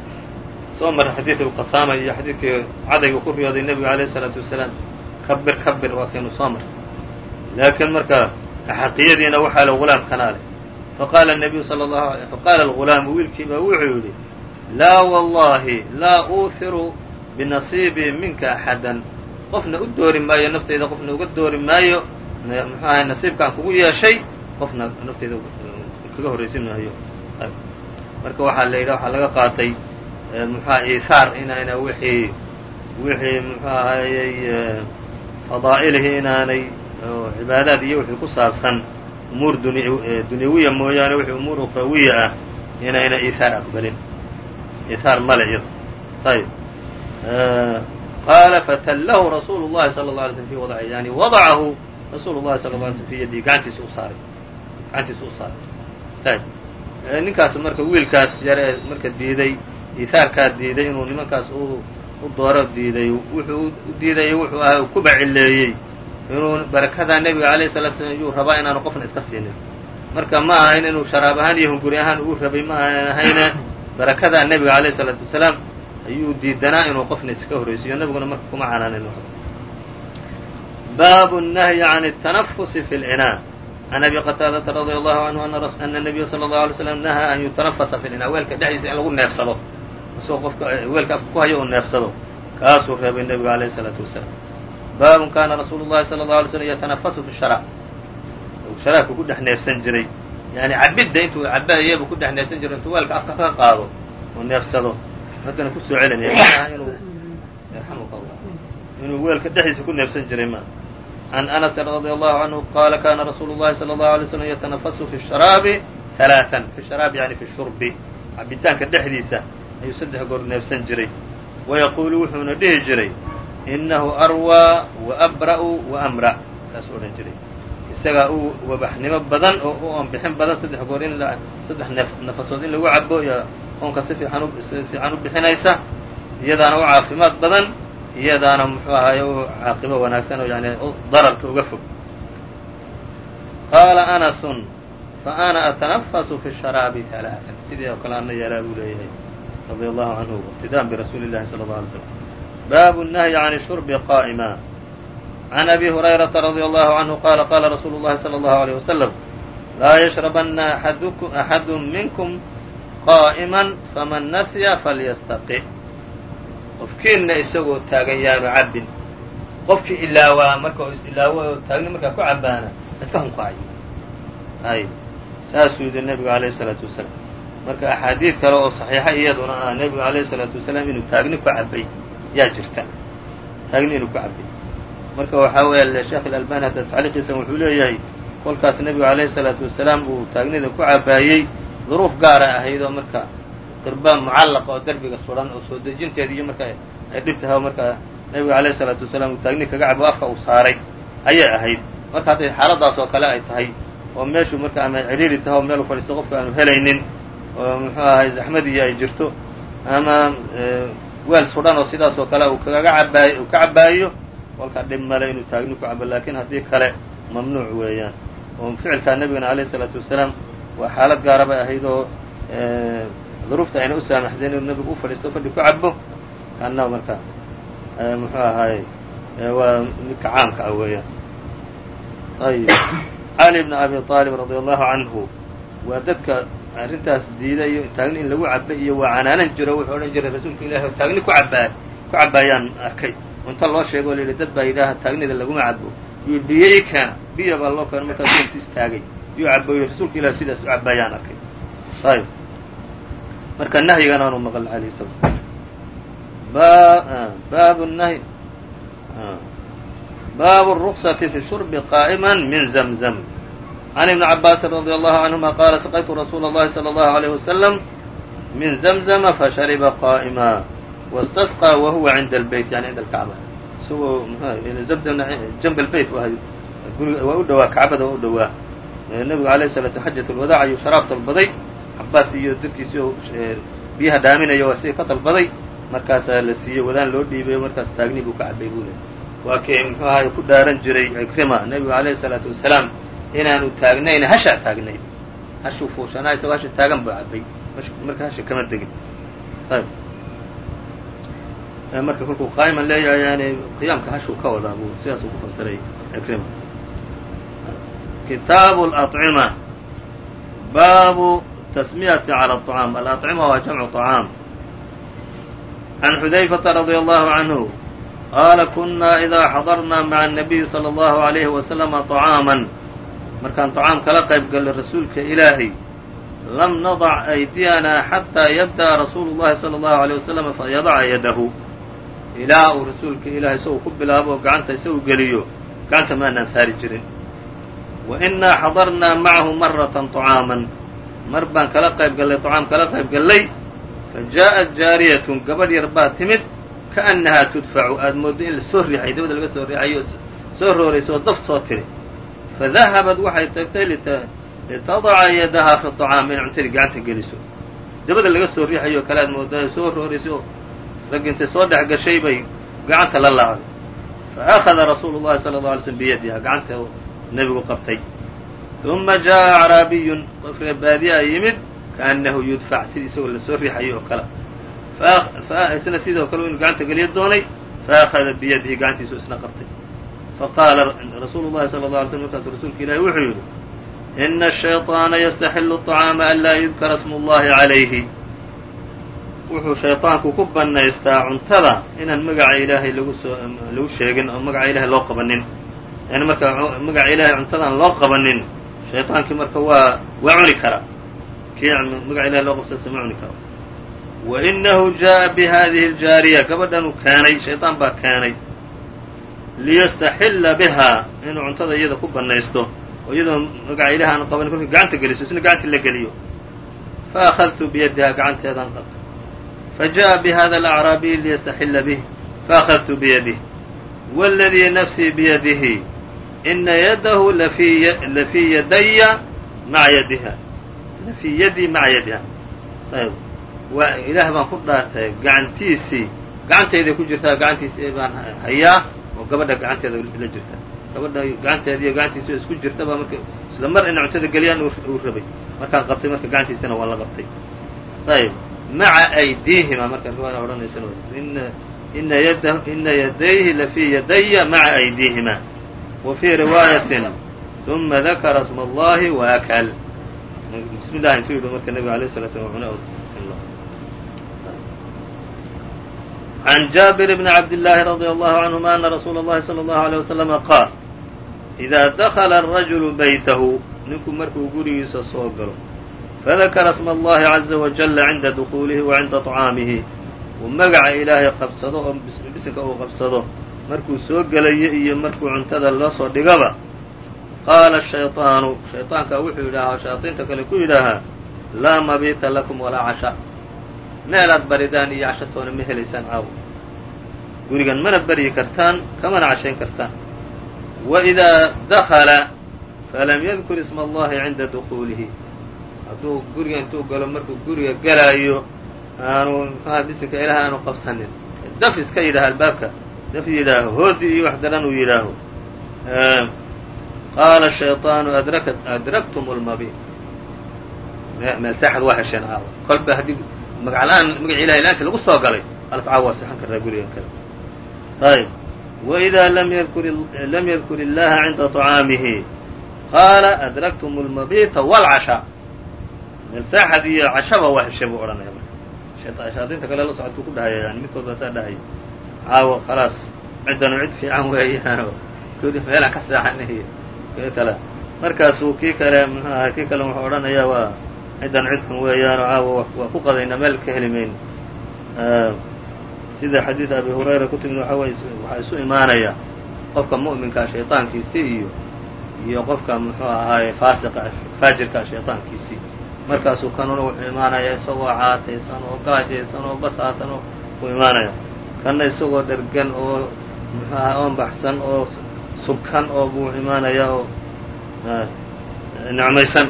soo maray xadiidu qasaama iyo xadiidkii cadayga ku riyooday nebiga alayh isalaatu wasalaam. Kabir kabir waa kaynu soo maray. Laakiin marka axaqiyadiina waxaa le gulaamkanaa leh faqaala nabiyu sala allahu alay faqaala algulaamu wiilkii baa wuxuu yidhi laa wallahi laa uuhiru binasiibii minka axadan qofna u doori maayo naftayda qofna uga doori maayo muxuu ahay nasiibkaan kugu yeeshay qofna naftayda kaga horraysin maayo marka waxaa la yidhaha waxaa laga qaatay muxuha iihaar inayna wixii wixii muxuu ahayey fadaa'ilihii inaanay cibaadaad iyo wixii ku saabsan umuur dunyawiya mooyaane wixii umuur ukhrawiya ah inayna iihaar aqbalin. Iihaar male iyado ayb qaala fatallahu rasuulu llahi sala la alay slm fi wadaci yani wadacahu rasuulu llahi sala la alay slm fi yadihi gacantiisa u gacantiisa u saaray. Ninkaas marka wiilkaas yare marka diiday iihaarkaa diiday inuu nimankaas u dooro diiday wuxuu u diidayay wuxuu ahaa kuba cileeyey inuu barakadaa nebiga alayh salatu slam yuu rabaa inaanu qofna iska siinin marka ma ahayn inuu sharaab ahaan iyo hunguri ahaan uu rabay ma ahayne barakadaa nebiga alayh salaatu wasalaam ayuu diidanaa inuu qofna iska horraysiiyo nebiguna marka kuma canaanin baabu الnahyi can الtanafusi fi اlinaa can abi qataadata radi allahu canhu ana nabiya sala allahu alay slam nahaa an yutanafasa fi linaa weelka dhexdiisa in lagu neefsado isagoo qofka weelka afka ku hayo uu neefsado kaasuu reebay nebiga alayh isalaatu wasalaam baabun kaana rasuulu llahi sala allahu alay slm yatanafasu fi sharaab sharaabka ku dhex neefsan jiray yani cabidda intuu cabaayabuu ku dhex neefsan jiray intuu weelka afka ka qaado uu neefsado markana ku soo celinaya maaha inuu yarxamuka allah inuu weelka dhexdiisa ku neefsan jiray ma can anasin radi allahu canhu qaala kana rasuulu llahi sala allahu alay slam yatanafasu fi sharaabi halaaan fi sharaab yani fi shurbi cabitaanka dhexdiisa ayuu saddex goor neefsan jiray wayaquulu wuxuuna dhihi jiray inahu arwaa wa abra'u wa amra saasuu odhan jiray. Isagaa u wabaxnimo badan oo u oonbixin badan saddex goor in saddex nafasood in lagu cabo iyo oonka si fiican si fiican u bixinaysa iyadaana u caafimaad badan iyadaana muxuu ahaay u caaqibo wanaagsan oo yani dararka uga fog. Qaala anasun fa ana atanafasu fi sharaabi halaaan sidii oo kale ana yeelaa buu leeyahay radia allahu canhu iqtidaan birasuuli llahi sala allau alay slam baabu الnahyi can shurbi qaa'ima can abi hurayrata radia allahu canhu qaala qaala rasuulu llahi salى allahu alيyh wasalam laa yashrabana axadu minkum qaa'ima faman nasya falyastaqi qofkiinna isagoo taagan yaanu cabbin qofkii ilaawaa marka is ilaawo oo taagni markaa ku cabbaana iska hunqaayo ay saasuu yidhi nebigu alayh isalaatu wasalaam marka axaadiid kale oo saxiixa iyaduna ah nebigu alayh isalaatu wasalaam inuu taagni ku cabbay yaa jirta. Taagni inuu ku cabbay marka waxaa weeye sheekh ilalbani hadda tacliiqiisa wuxuu leeyahay kolkaas nebigu alayhi salaatu wasalaam uu taagnida ku cabbaayey duruuf gaara ahayd oo marka qirba mucallaqa oo derbiga suran oo soo dejinteeda iyo marka ay dhib tahay oo marka nebiga alayh isalaatu wasalaam uu taagni kaga cabo afka uu saaray ayay ahayd. Marka hadday xaaladaas oo kale ay tahay oo meeshu marka ama cidhiiri tahay oo meel fadhiisto qofka aanu helaynin oo muxuu ahay zaxmadii ay jirto ama weel sudhan oo sidaas oo kale uu kaga cabaayo uu ka cabaayo kolkaa dhib male inuu taagni ku cabo laakiin haddii kale mamnuuc weeyaan. Oo ficilkaa nebigana alayh isalaatu wasalaam waa xaalad gaara ahayd oo duruufta ayna u saamaxdeen inuu nebigu u fadhiisto fadhi ku cabo kana marka muxuu ahaay waa midka caamka ah weeyaan. Ayb cali bn abi aalib radi allahu canhu waa dadka arrintaas diidayo taagni in lagu cabo iyo waa canaanan jiro wuxuu odhan jiray rasuulka ilahi oo taagni ku cabaa ku cabbaayaan arkay. Unta loo sheego o la yidhi dad baa yidhaaha taagnida laguma cabo yuu biyo i keena biyo baa loo keena markaas intu istaagay yuu cabbooyey rasuulka ilahi sidaas u cabaayaan arkay. Ayib marka nahyigana aanu maqalna alayh salaam. Ah, baabu nahy ah, baabu ruksati fi shurbi qaa'iman min zamzam. عن iبn cabاasi radي allahu canهuma qaala saqaytu rasuula اllahi slى اllahu عalيه waslm min zamzma fashariba qaa'ma wastasqى wa huwa cinda اlbeyt yani cinda alkacba isagoo zamzmna janb اlbeyt guriga waa u dhowaa kacbada waa u dhowaa nebigu alayه الsala sl xajaة اlwadaac ayuu sharaab dalbaday cabaas iyo dadkiisi oo biyaha dhaaminaya waa sidii ka dalbaday markaasaa la siiyey wadaan loo dhiibayo markaas taagni buu ka cabay buu le waa kii muxuu ahay ku dhaaran jiray cikrima nebigu alayhi الsalaatu wasalaam inaanu taagnayn hashaa taagnayn hashuu fuushanaa isagoo hasha taagan buu cabay marka hasha kama degin ayb marka kolkuu qaa'iman leeyahay yani qiyaamka hashuu ka wadaa buu sidaasuu ku fasiray cikrima kitaabu اlأطcima baabu tasmiyati calى الطعaam alأطcima waa jamcu طعaam عن xudayfةa radي allahu canhu qaala kunaa idaa xadarnaa maca الnabiyi slى اllahu عalayhi waslama طcaama markaan طcaam kala qayb gallay rasuulka ilaahay lam nadac aydiyanaa xataa yabdaأa rasuulu اllahi salى اllahu عalيه waslm fayadaca yadahu ilaa uu rasuulka ilaahay isagu ku bilaabo oo gacanta isagu geliyo gacanta maanaan saari jirin wa inaa xadarnaa macahu maratan طcaaman mar baan kala qayb gallay طcaam kala qayb gallay fajaءat jaariyatun gabadh yar baa timid kaأnnahaa tudfacu aad mooddo in lasoo riixay dabada laga soo riixayo soo rooraysa oo daf soo tiri fadahabad waxay tagtay litadaca yadahaa fi طacaam in cuntadii gacanta geliso dabada laga soo riixayo kale aad moodda soo rooraysa oo raggi intay soo dhex gashay bay gacanta la laacday faأkhada rasuulu الlahi salى الlه alay slm biyadiha gacanta nebigu qabtay ثuma jaءa acraabiyun qof reer baadiyaa yimid kaأnnahu yudfac sidii isagoo lasoo riixayo oo kale isna sidoo kale inuu gacanta geliyo doonay faأkhada biyadihi gacantiisu isna qabtay faqaala rasuulu الlahi salى الlه alay slm markaasu rasuulka ilahi wuxuu yidhi ina الشhayطaana yastaxilu الطcaama an laa yudkara smu اllahi عalayhi wuxuu shayطaanku ku banaystaa cuntada inaan magaca ilaahay lagu soo lagu sheegin oo magaca ilahay loo qabanin yani marka magaca ilaahay cuntadaan loo qabanin shayطaankii marka waa waa cuni karaa kii magaca ilahay loo qabsansa ma cuni karo wa inahu jaءa bihadihi اljaariya gabadhanuu keenay shayطaan baa keenay liyastaxila bihaa inuu cuntada iyada ku banaysto oo iyadoo magaca ilahi aan qabanin kolkii gacanta geliso isna gacantii la geliyo faأkhadtu biyadiha gacanteedaan qabtay fajaءa bihada alأcraabiy liyastaxila bih faأkhadtu biyadih wاladii nafsii biyadihi ina yadahu lafii yadaya maca yadiha lafii yadii maca yadiha ayb waa ilaah baan ku dhaartay gacantiisii gacantayday ku jirtaa gacantiisi baan hayaa oo gabadha gacanteeda la jirta. Gabadha gacanteeda iyo gacantiisa isku jirtaba marka isla mar ina cuntada geliyaan uu rabay. Markaan qabtay marka gacantiisana waa la qabtay. Ayb maca aydiihima marka riwaaya odhanaysana ina yad ina yadayhi lafii yadaya maca aydiihima. Wa riwaayatin. Uma dakara sma allahi waakal bismi intuu yidhi marka nebiga alay slaa sla cuna عن جابر بن عبد الله رضي الله عنهma أن رsuuل الlahi صلى الله عليه وسلم qاal إذا dخل الرaجل byته ninku markuu gurigiisa soo galo fadakara sma اllahi عaزa وaجل عinda dخuulihi وعinda طcaamihi uu magaca ilaahay qabsado oo bisinka uu qabsado markuu soo gelayo iyo markuu cuntada la soo dhigaba qaala الشhayطaanu shayطaanka wuxuu yidhaahaa shayaطiinta kale ku yidhaahaa laa mabita lakum walaa casha meelaad baridaan iyo cashatoona ma helaysaan caawo. Gurigan mana baryi kartaan kamana cashayn kartaan. Wa idaa dakala falam yadkur isma allahi cinda dukuulihi. Hadduu guriga intuu galo markuu guriga galaayo aanu mxuaha bisinka ilaah aanu qabsanin. Daf iska yidhaha albaabka daf yidhaaho hoodi iyo wax daran uu yidhaaho. Qaala shayطaanu adraktum lmabi meel seexad waa hesheen caawo. Kolba haddii magac la-aan magaci ilahay la-aanti lagu soo galay alas caawa waa seexan kartaa gurigan kada ayb wإida lam yadkur illaha cinda طcaamihi qaala adraktum اlmabiita wاlcashaa seexad iyo cashaba waa heshay buu odhanaya marka shayaadiinta kale la socodkuu ku dhahaya yani midkood baa saa dhahaya caawo khalaas ciddanu cid fiican weeyaanoo kodi meelaan ka seexanay kii kale markaasuu kii kale muxuu ahay kii kale wuxuu odhanayaa waa ciddan cid xun weeyaanoo caawo waa ku qadaynaa meel ka heli mayno sida xadiid abi hurayra ku timid waxa weye waxaa isu imaanaya qofka mu'minkaa shayطaankiisii iyo iyo qofka muxuu ahaaye faasiqa faajirkaa shayطaankiisii markaasuu kanuna wuxuu imaanaya isagoo caataysan oo gaajaysan oo basaasan oo u imaanaya kanna isagoo dhergan oo muxuu aha oonbaxsan oo subkan oo buu imaanaya oo necmaysan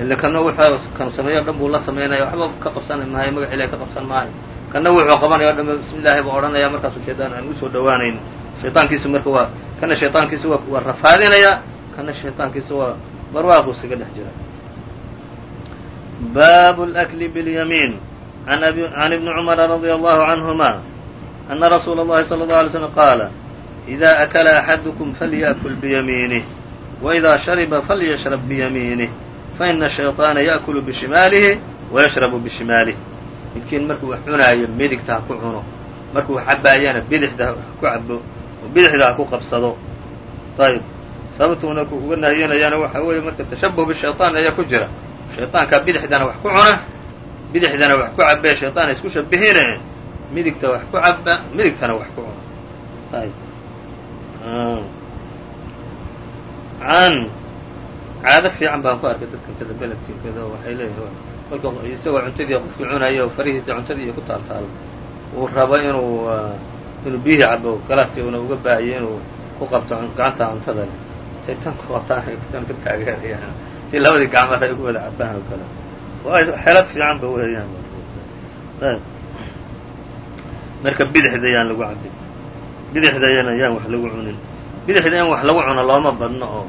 ila kanna wuxuu kan sameeyo o dhan buu la samaynaya waxba ka qabsan maayo magac ilahi ka qabsan maayo kanna wuxuu qabanaya o dhan bismi illaahi buu odhanaya markaasuu shaydaan aan usoo dhawaanayn shayطaankiisu marka waa kana shayطaankiisu waa rafaadinaya kana shayطaankiisu waa barwaaqu isaga dhex jira bab اlأkli bاlyamiin عan ibni cmr radي allahu canهuma ana rasuula اllahi slى الlه alay slm qaala إida akla axadukm falyأkul biyamiinih وإida shariba falyashrab biyamiinih faina الshayطaana yأkulu bishimaalihi wayashrabu bishimaalih midkiin markuu wax cunaayo midigta ha ku cuno markuu cabaayana bidixda ha ku cabo oo bidixda ha ku qabsado ayb sababtuuna uga nahiyanayaana waxa weeye marka tashabuh bishayطaan ayaa ku jira shayطaankaa bidixdana wax ku cuna bidixdana wax ku cabee shayطaan isku shabihine midigta wax ku caba midigtana wax ku cuna ayb an caado fiican baan ku arkay dadkan kada beledkinkada waxay leeyihiin kolka isagoo cuntadii qofkii cunaya oo farihiisa cuntadii ku taaltaalo uu rabo inuu inuu biyihii cabo galaaskii una uga baahiyo inuu ku qabto gacanta cuntada leh. Shaytaanku qabtaan tan ka taageerayaan. Si labadii gacmood ay ugu wada cabaan oo kale. Waa xelad fiican ba weeyaan marka bidixda yaan lagu cabin bidixda yana yaan wax lagu cunin. Bidixda in wax lagu cuno looma badno oo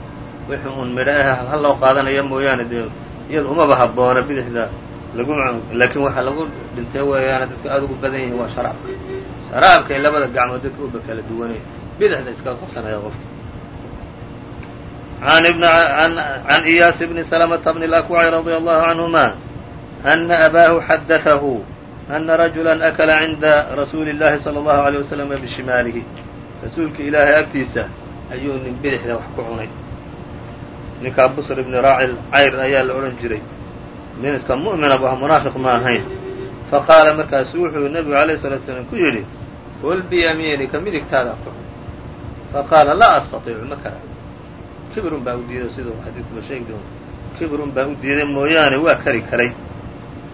wixii uun midho ah hal loo qaadanaya mooyaane dee iyada umaba haboona bidixda lagu laakiin waxaa lagu dhintay weeyaane dadka aada ugu badan yihiin waa sharaabka sharaabkay labada gacmood dadka uba kala duwanay bidixda iskaga qabsanaya qofka عن إyاس بن سلمة بن الأكوع رضي الله عنهما أن أbاه xdثه أن رجuلا أkل عnda رasuuل اللahi صلى الله عليه وسلم بشimاaلhi rasuulka ilaahay agtiisa ayuu nin bidixda wax ku cunay ninkaa busr ibni raacil cayr ayaa la odhan jiray. Nin iska mu'mina bu ah munaafiq ma ahayn. Fa qaala markaasu wuxuu nebigu alayh salatu salaam ku yidhi qul biyamiinika midigtaadaan ku. Cun fa qaala laa astaiicu ma kara kibirun baa u diiday siduu xadiidkuma sheegi doona kibirun baa u diiday mooyaane waa kari karay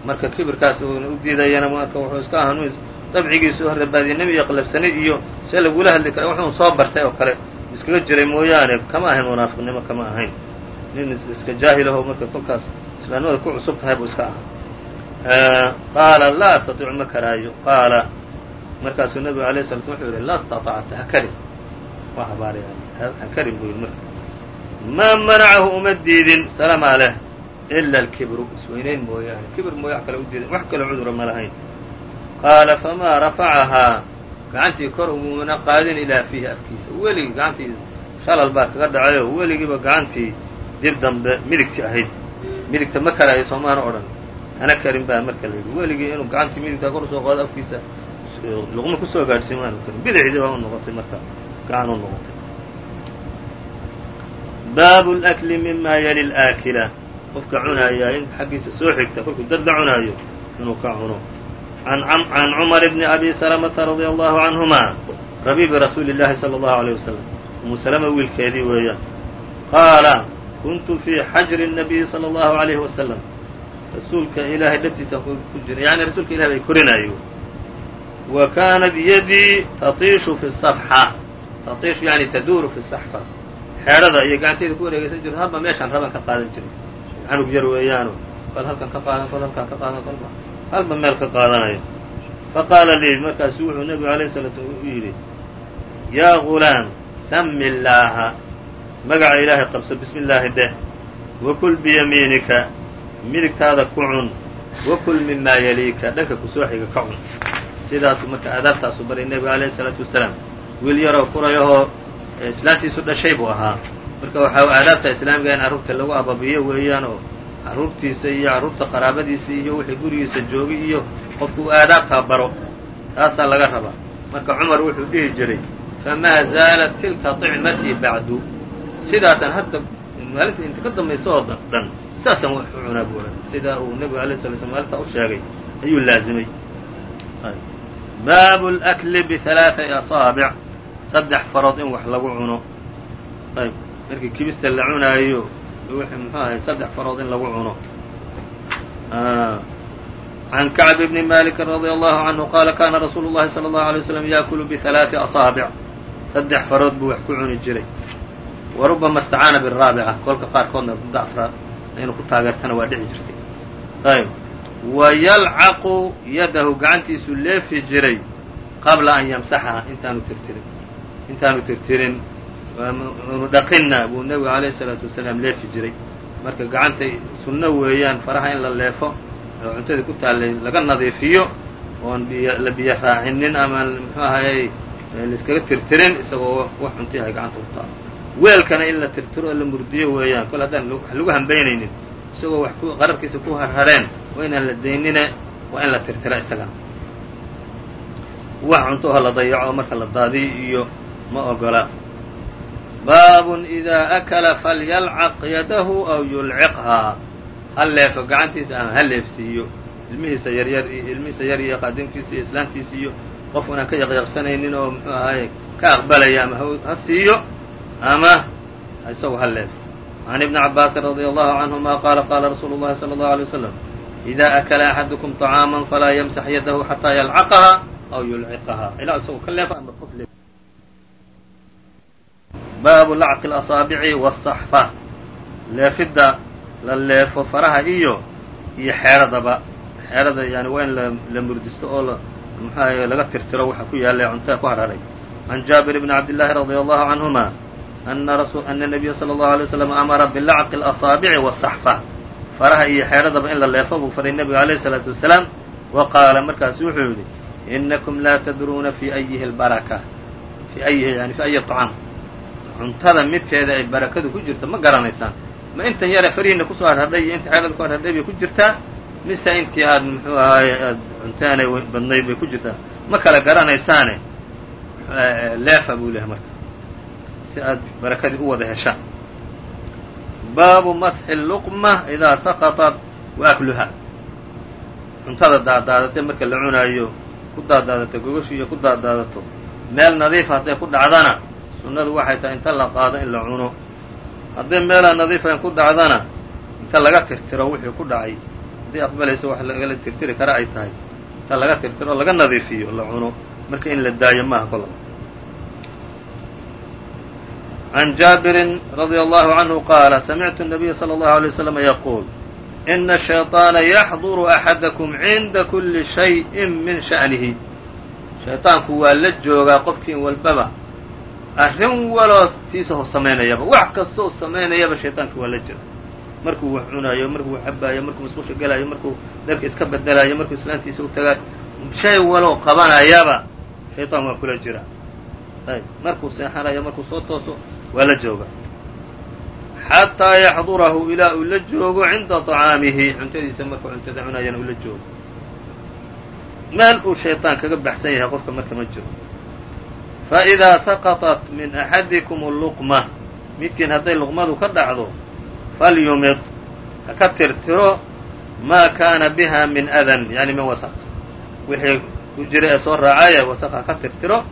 marka kibirkaas uuna u diidayana marka wuxuu iska ahaanu dabcigiisu horrebaadinimi iyo qalabsanid iyo see lagula hadli kara wuxuun soo bartay oo kale. Iskaga jiray mooyaane kama ahayn munaafiqnimo kama ahayn nin iska jaahilaho marka kolkaas islaamnimada ku cusub tahay buu iska ahaa. Qaala laa astatiicu ma karaayo. Qaala markaasuu nebigu alayh sala slam wuxuu yidhi la staطacta ha karin. Waa habaaraya ha karin buu yidhi marka. Maa manacahu uma diidin. Salamaa leh ila alkibru. Isweynayn mooyaane. Kibir mooya wax kale u diidin. Wax kaloo cudura ma lahayn. Qaala famaa rafacahaa gacantii kor umuna qaadin ilaa fiihi afkiisa. Weligii gacantii shalal baa kaga dhacayoo weligiiba gacantii dib dambe midigti ahayd midigta ma karaayo soomaana odhan hana karin baa marka la yidhi weligii inuu gacantii midigtaa kor usoo qaado afkiisa luqma kusoo gaadhsiin maanu karin bidixdii baa u noqotay marka gacan u noqotay baabu اlأkli mima yali اlaakila qofka cunaaya in xaggiisa soo xigta kolkuu dad la cunaayo inuu ka cuno can cumar bni abi salamata radia allahu canhuma rabiibi rasuuli اllahi salى اllahu عalيه wasalam umu salama wiilkeedii weeyaan qaala kuntu fii xajri الnabiyi salى اllahu عalayhi wasalam rasuulka ilaahay dhabtiisa ku jiray yani rasuulka ilahay bay korinaayo wa kaanat yadii tatiishu fi الصafxa tatiishu yani taduuru fi الصaxfa xeedhada iyo gacanteyda ku wareegaysan jirto halba meeshaan raban ka qaadan jiray canug yar weeyaano kol halkan ka qaadan kol halkan ka qaadan kolba halba meel ka qaadanayo faqaala lii markaasu wuxuu nebigu alayh sala slam u yidhi yaa gulaam sami illaaha magaca ilaahay qabso bismi illaahi dheh wakul biyamiinika midigtaada ku cun. Wakul mimaa yaliika dhanka ku soo xiga ka cun. Sidaasu marka aadaabtaasu baray nebiga alayh isalaatu wasalaam. Wiil yaroo kurayahoo islaantiisu dhashay buu ahaa. Marka waxaa aadaabta islaamiga in carruurta lagu ababiyo weeyaan oo carruurtiisa iyo carruurta qaraabadiisa iyo wixii gurigiisa joogay iyo qofku uu aadaabtaa baro taasaa laga rabaa. Marka cumar wuxuu dhihi jiray famaa zaalat tilka طicmatii bacdu sidaasaan hadda maalinta inta ka dambaysa oo dhan saasaan wax u cunaa buu sidaa uu nebigu alay sala slam maalintaa u sheegay ayuu laazimay baabu اlأkli bihalaaثai asaabic saddex farood in wax lagu cuno ayb markii kibista la cunaayo wixii muxuu ahay saddex farood in lagu cuno عن كعب بن مالك رضي الله عنه قال كان رsuuل اللhi صلى الله عليه وسلم yأkل بثaلاث أصاaبع saddex farood buu wax ku cuni jiray warubama istacaana biraabica ah. kolka qaarkoodna dacfra inuu ku taageertana waa dhici jirtay. Ayb wayalcaqu yadahu gacantiisu leefi jiray qabla an yamsaxaha intaanu tirtirin. Intaanu tirtirin nu dhaqinna buu nebigu alayh salaatu wasalaam leefi jiray. Marka gacantay sunno weeyaan faraha in la leefo oo cuntadii ku taallay laga nadiifiyo oon la biyo raacinin ama muxu ahayey laiskaga tirtirin isagoo wax cuntayahay gacanta ku taalo weelkana in la tirtiro oo la murdiyo weeyaan. Kol haddaan wax lagu hambaynaynin isagoo wax ku qararkiisa ku harhareen waa inaan la daynine waa in la tirtira isagana wax cunto oo la dayaco marka la daadiyo iyo ma ogola. Baabun idaa akala falyalcaq yadahu aw yulciqhaa ha leefo gacantiisa ama ha leefsiiyo. Ilmihiisa yaryar iyo ilmihiisa yar iyo qaadimkiisa iyo islaantiisa iyo qof unaan ka yaqyaqsanaynin oo muxuu ahaye ka aqbalaya ama ha siiyo ama isagu ha leefo can ibni cabaasin radia allahu canhuma qaala qaala rasuulu llahi sala allahu alay wasalam idaa akala axadukum طacaama falaa yamsax yadahu xataa yalcaqaha aw yulciqaha ilaa isagoo ka leefo ama qof leef baabu lacqi اlasaabici wالsaxfa leefidda la leefo faraha iyo iyo xeeradaba xeerada yani waa in la murdisto oo muxuahay laga tirtiro waxa ku yaallay cuntada ku harharay can jaabir bni cabdillaahi radia allahu canhuma ana nabiya sala allahu alay waslam amara bilacqi اlasaabici wالsaxfa faraha iyo xeeradaba in la leefo buu faray nebiga alayh الsalaatu wasalaam wa qaala markaasu wuxuu yidhi inakum laa tadruuna fi ayihi lbaraka fi ayihi yani fi ayi طcaam cuntada midkeeda ay barakadu ku jirto ma garanaysaan ma intan yare farihiina kusoo harhadhay iyo inta xeerada ku harhadhay bay ku jirtaa mise intii aad muxuu ahaaye aad cuntaanay badnayd bay ku jirtaa ma kala garanaysaane leefa buu lehay marka si aad barakadii u wada heshaan baabu masxi luqma idaa saqaطat wa akluha. Cuntada daadaadatay marka la cunaayo ku daadaadato gogoshi iyo ku daadaadato meel nadiifa hadday ku dhacdana sunnadu waxay tahay inta la qaado in la cuno. Hadday meelaan nadiifayn ku dhacdana inta laga tirtiro wixii ku dhacay haddii aqbalayso wax lagala tirtiri kara ay tahay. Inta laga tirtiro laga nadiifiyo la cuno. Marka in la daayo maaha kola can jaabirin radia allahu canhu qaala samictu الnabiya salى اllahu alay waslam yaquul ina الshayطaana yaxduru axadakum cinda kuli shayءi min sha'nihi shayطaanku waa la joogaa qofkiin walbaba arrin waloo tiisa ho samaynayaba wax kastoo samaynayaba shayطaanka waa la jira markuu wax cunaayo markuu wax cabaayo markuu musqusha gelaayo markuu dharka iska bedelaayo markuu islaantiisa u tagaayo shay waloo qabanayaba shayطaan waa kula jira ayb markuu seexanayo markuu soo tooso waa la jooga xataa yaxdurahu ilaa uu la joogo cinda طacaamihi cuntadiisa markuu cuntada cunayana uu la joogo meel uu shayطaan kaga baxsan yahay qofka marka ma jiro faidaa saqaطat min axadikum luqma midkiin hadday luqmadu ka dhacdo falyumid ha ka tirtiro maa kaana biha min adan yani min wasq wixii ku jira ee soo raacaya wasq ha ka tirtiro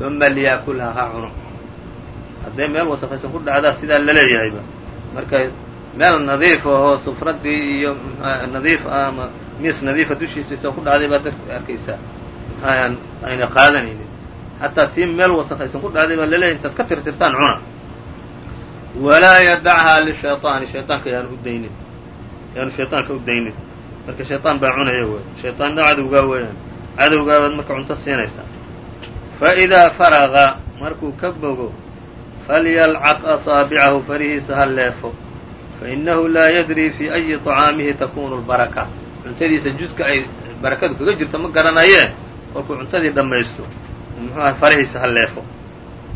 uma liyaakulha ha cuno hadday meel wasaqaysan ku dhacdaa sidaa laleeyahayba marka meel nadiif ahoo sufradii iyo nadiif ah ama miis nadiifa dushiisa isoo ku dhacday baad dadka arkaysaa maxaan ayna qaadanaynin xataa tii meel wasaqaysan ku dhacday baa laleeyahy intaad ka tirtirtaan cuna walaa yadachaa lishayطaani shayطaanka yaanu u daynin yaanu shayطaanka u daynin marka shayطaan baa cunaya wey shayطaanna cadowgaa weeyaan cadowgaabaad marka cunto siinaysaa faidaa faraga markuu ka bogo falyalcaq asaabicahu farihiisa ha leefo fainahu laa yadrii fii ayi طacaamihi takunu lbaraka cuntadiisa juska ay barakadu kaga jirto ma garanayeen kolkuu cuntadii dhammaysto muxuu aha farahiisa ha leefo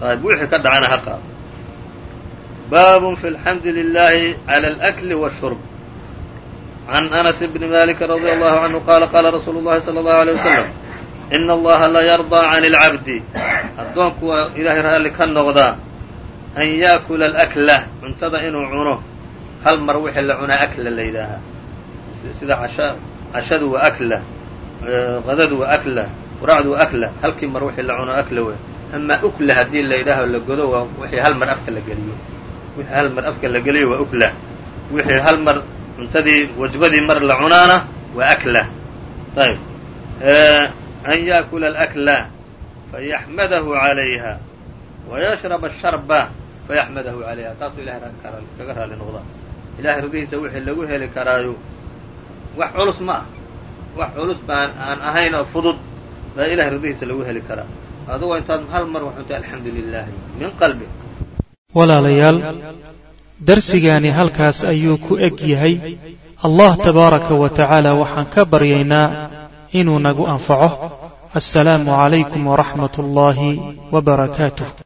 ayb wixii ka dhacana ha qaado bab fi اlxamdi lilahi عlى اlأkli wالshurb عan أنس bni malik radي allahu عanهu qala qala rasuulu الlahi slى الlahu عalيه waslم in allaha la yarضى can اlcabdi addoonku waa ilahay raalli ka noqdaa an yaakula alakla cuntada inuu cuno. Hal mar wixii la cunaa akla la yidhaahaa. Sida cashadu waa akla qadadu waa akla quraacdu waa akla. Halkii mar wixii la cuno akla wey amaa ukla haddii la yidhaaho la godo waa wixii hal mar afka la geliyo. Wixii hal mar afka la geliyo waa ukla. Wixii hal mar cuntadii wajbadii mar la cunaana waa akla. Ayb an yaakula alakla fayaxmadahu عalayha wayashrab asharba fayaxmadahu عalayha taasuu ilahay kaga raali noqdaa ilahay ridihiisa wixii lagu heli karaayo wax culus ma ah wax culus baan aan ahayn oo fudud baa ilahay ridihiisa lagu heli karaa adugo intaad hal mar wax cuntay alxamdu lilaahi min qalbi walaalayaal darsigaani halkaas ayuu ku eg yahay allah tabaaraka wa tacaala waxaan ka baryaynaa inuu nagu anfaco assalaamu calaykum waraxmat ullaahi wbarakaatuh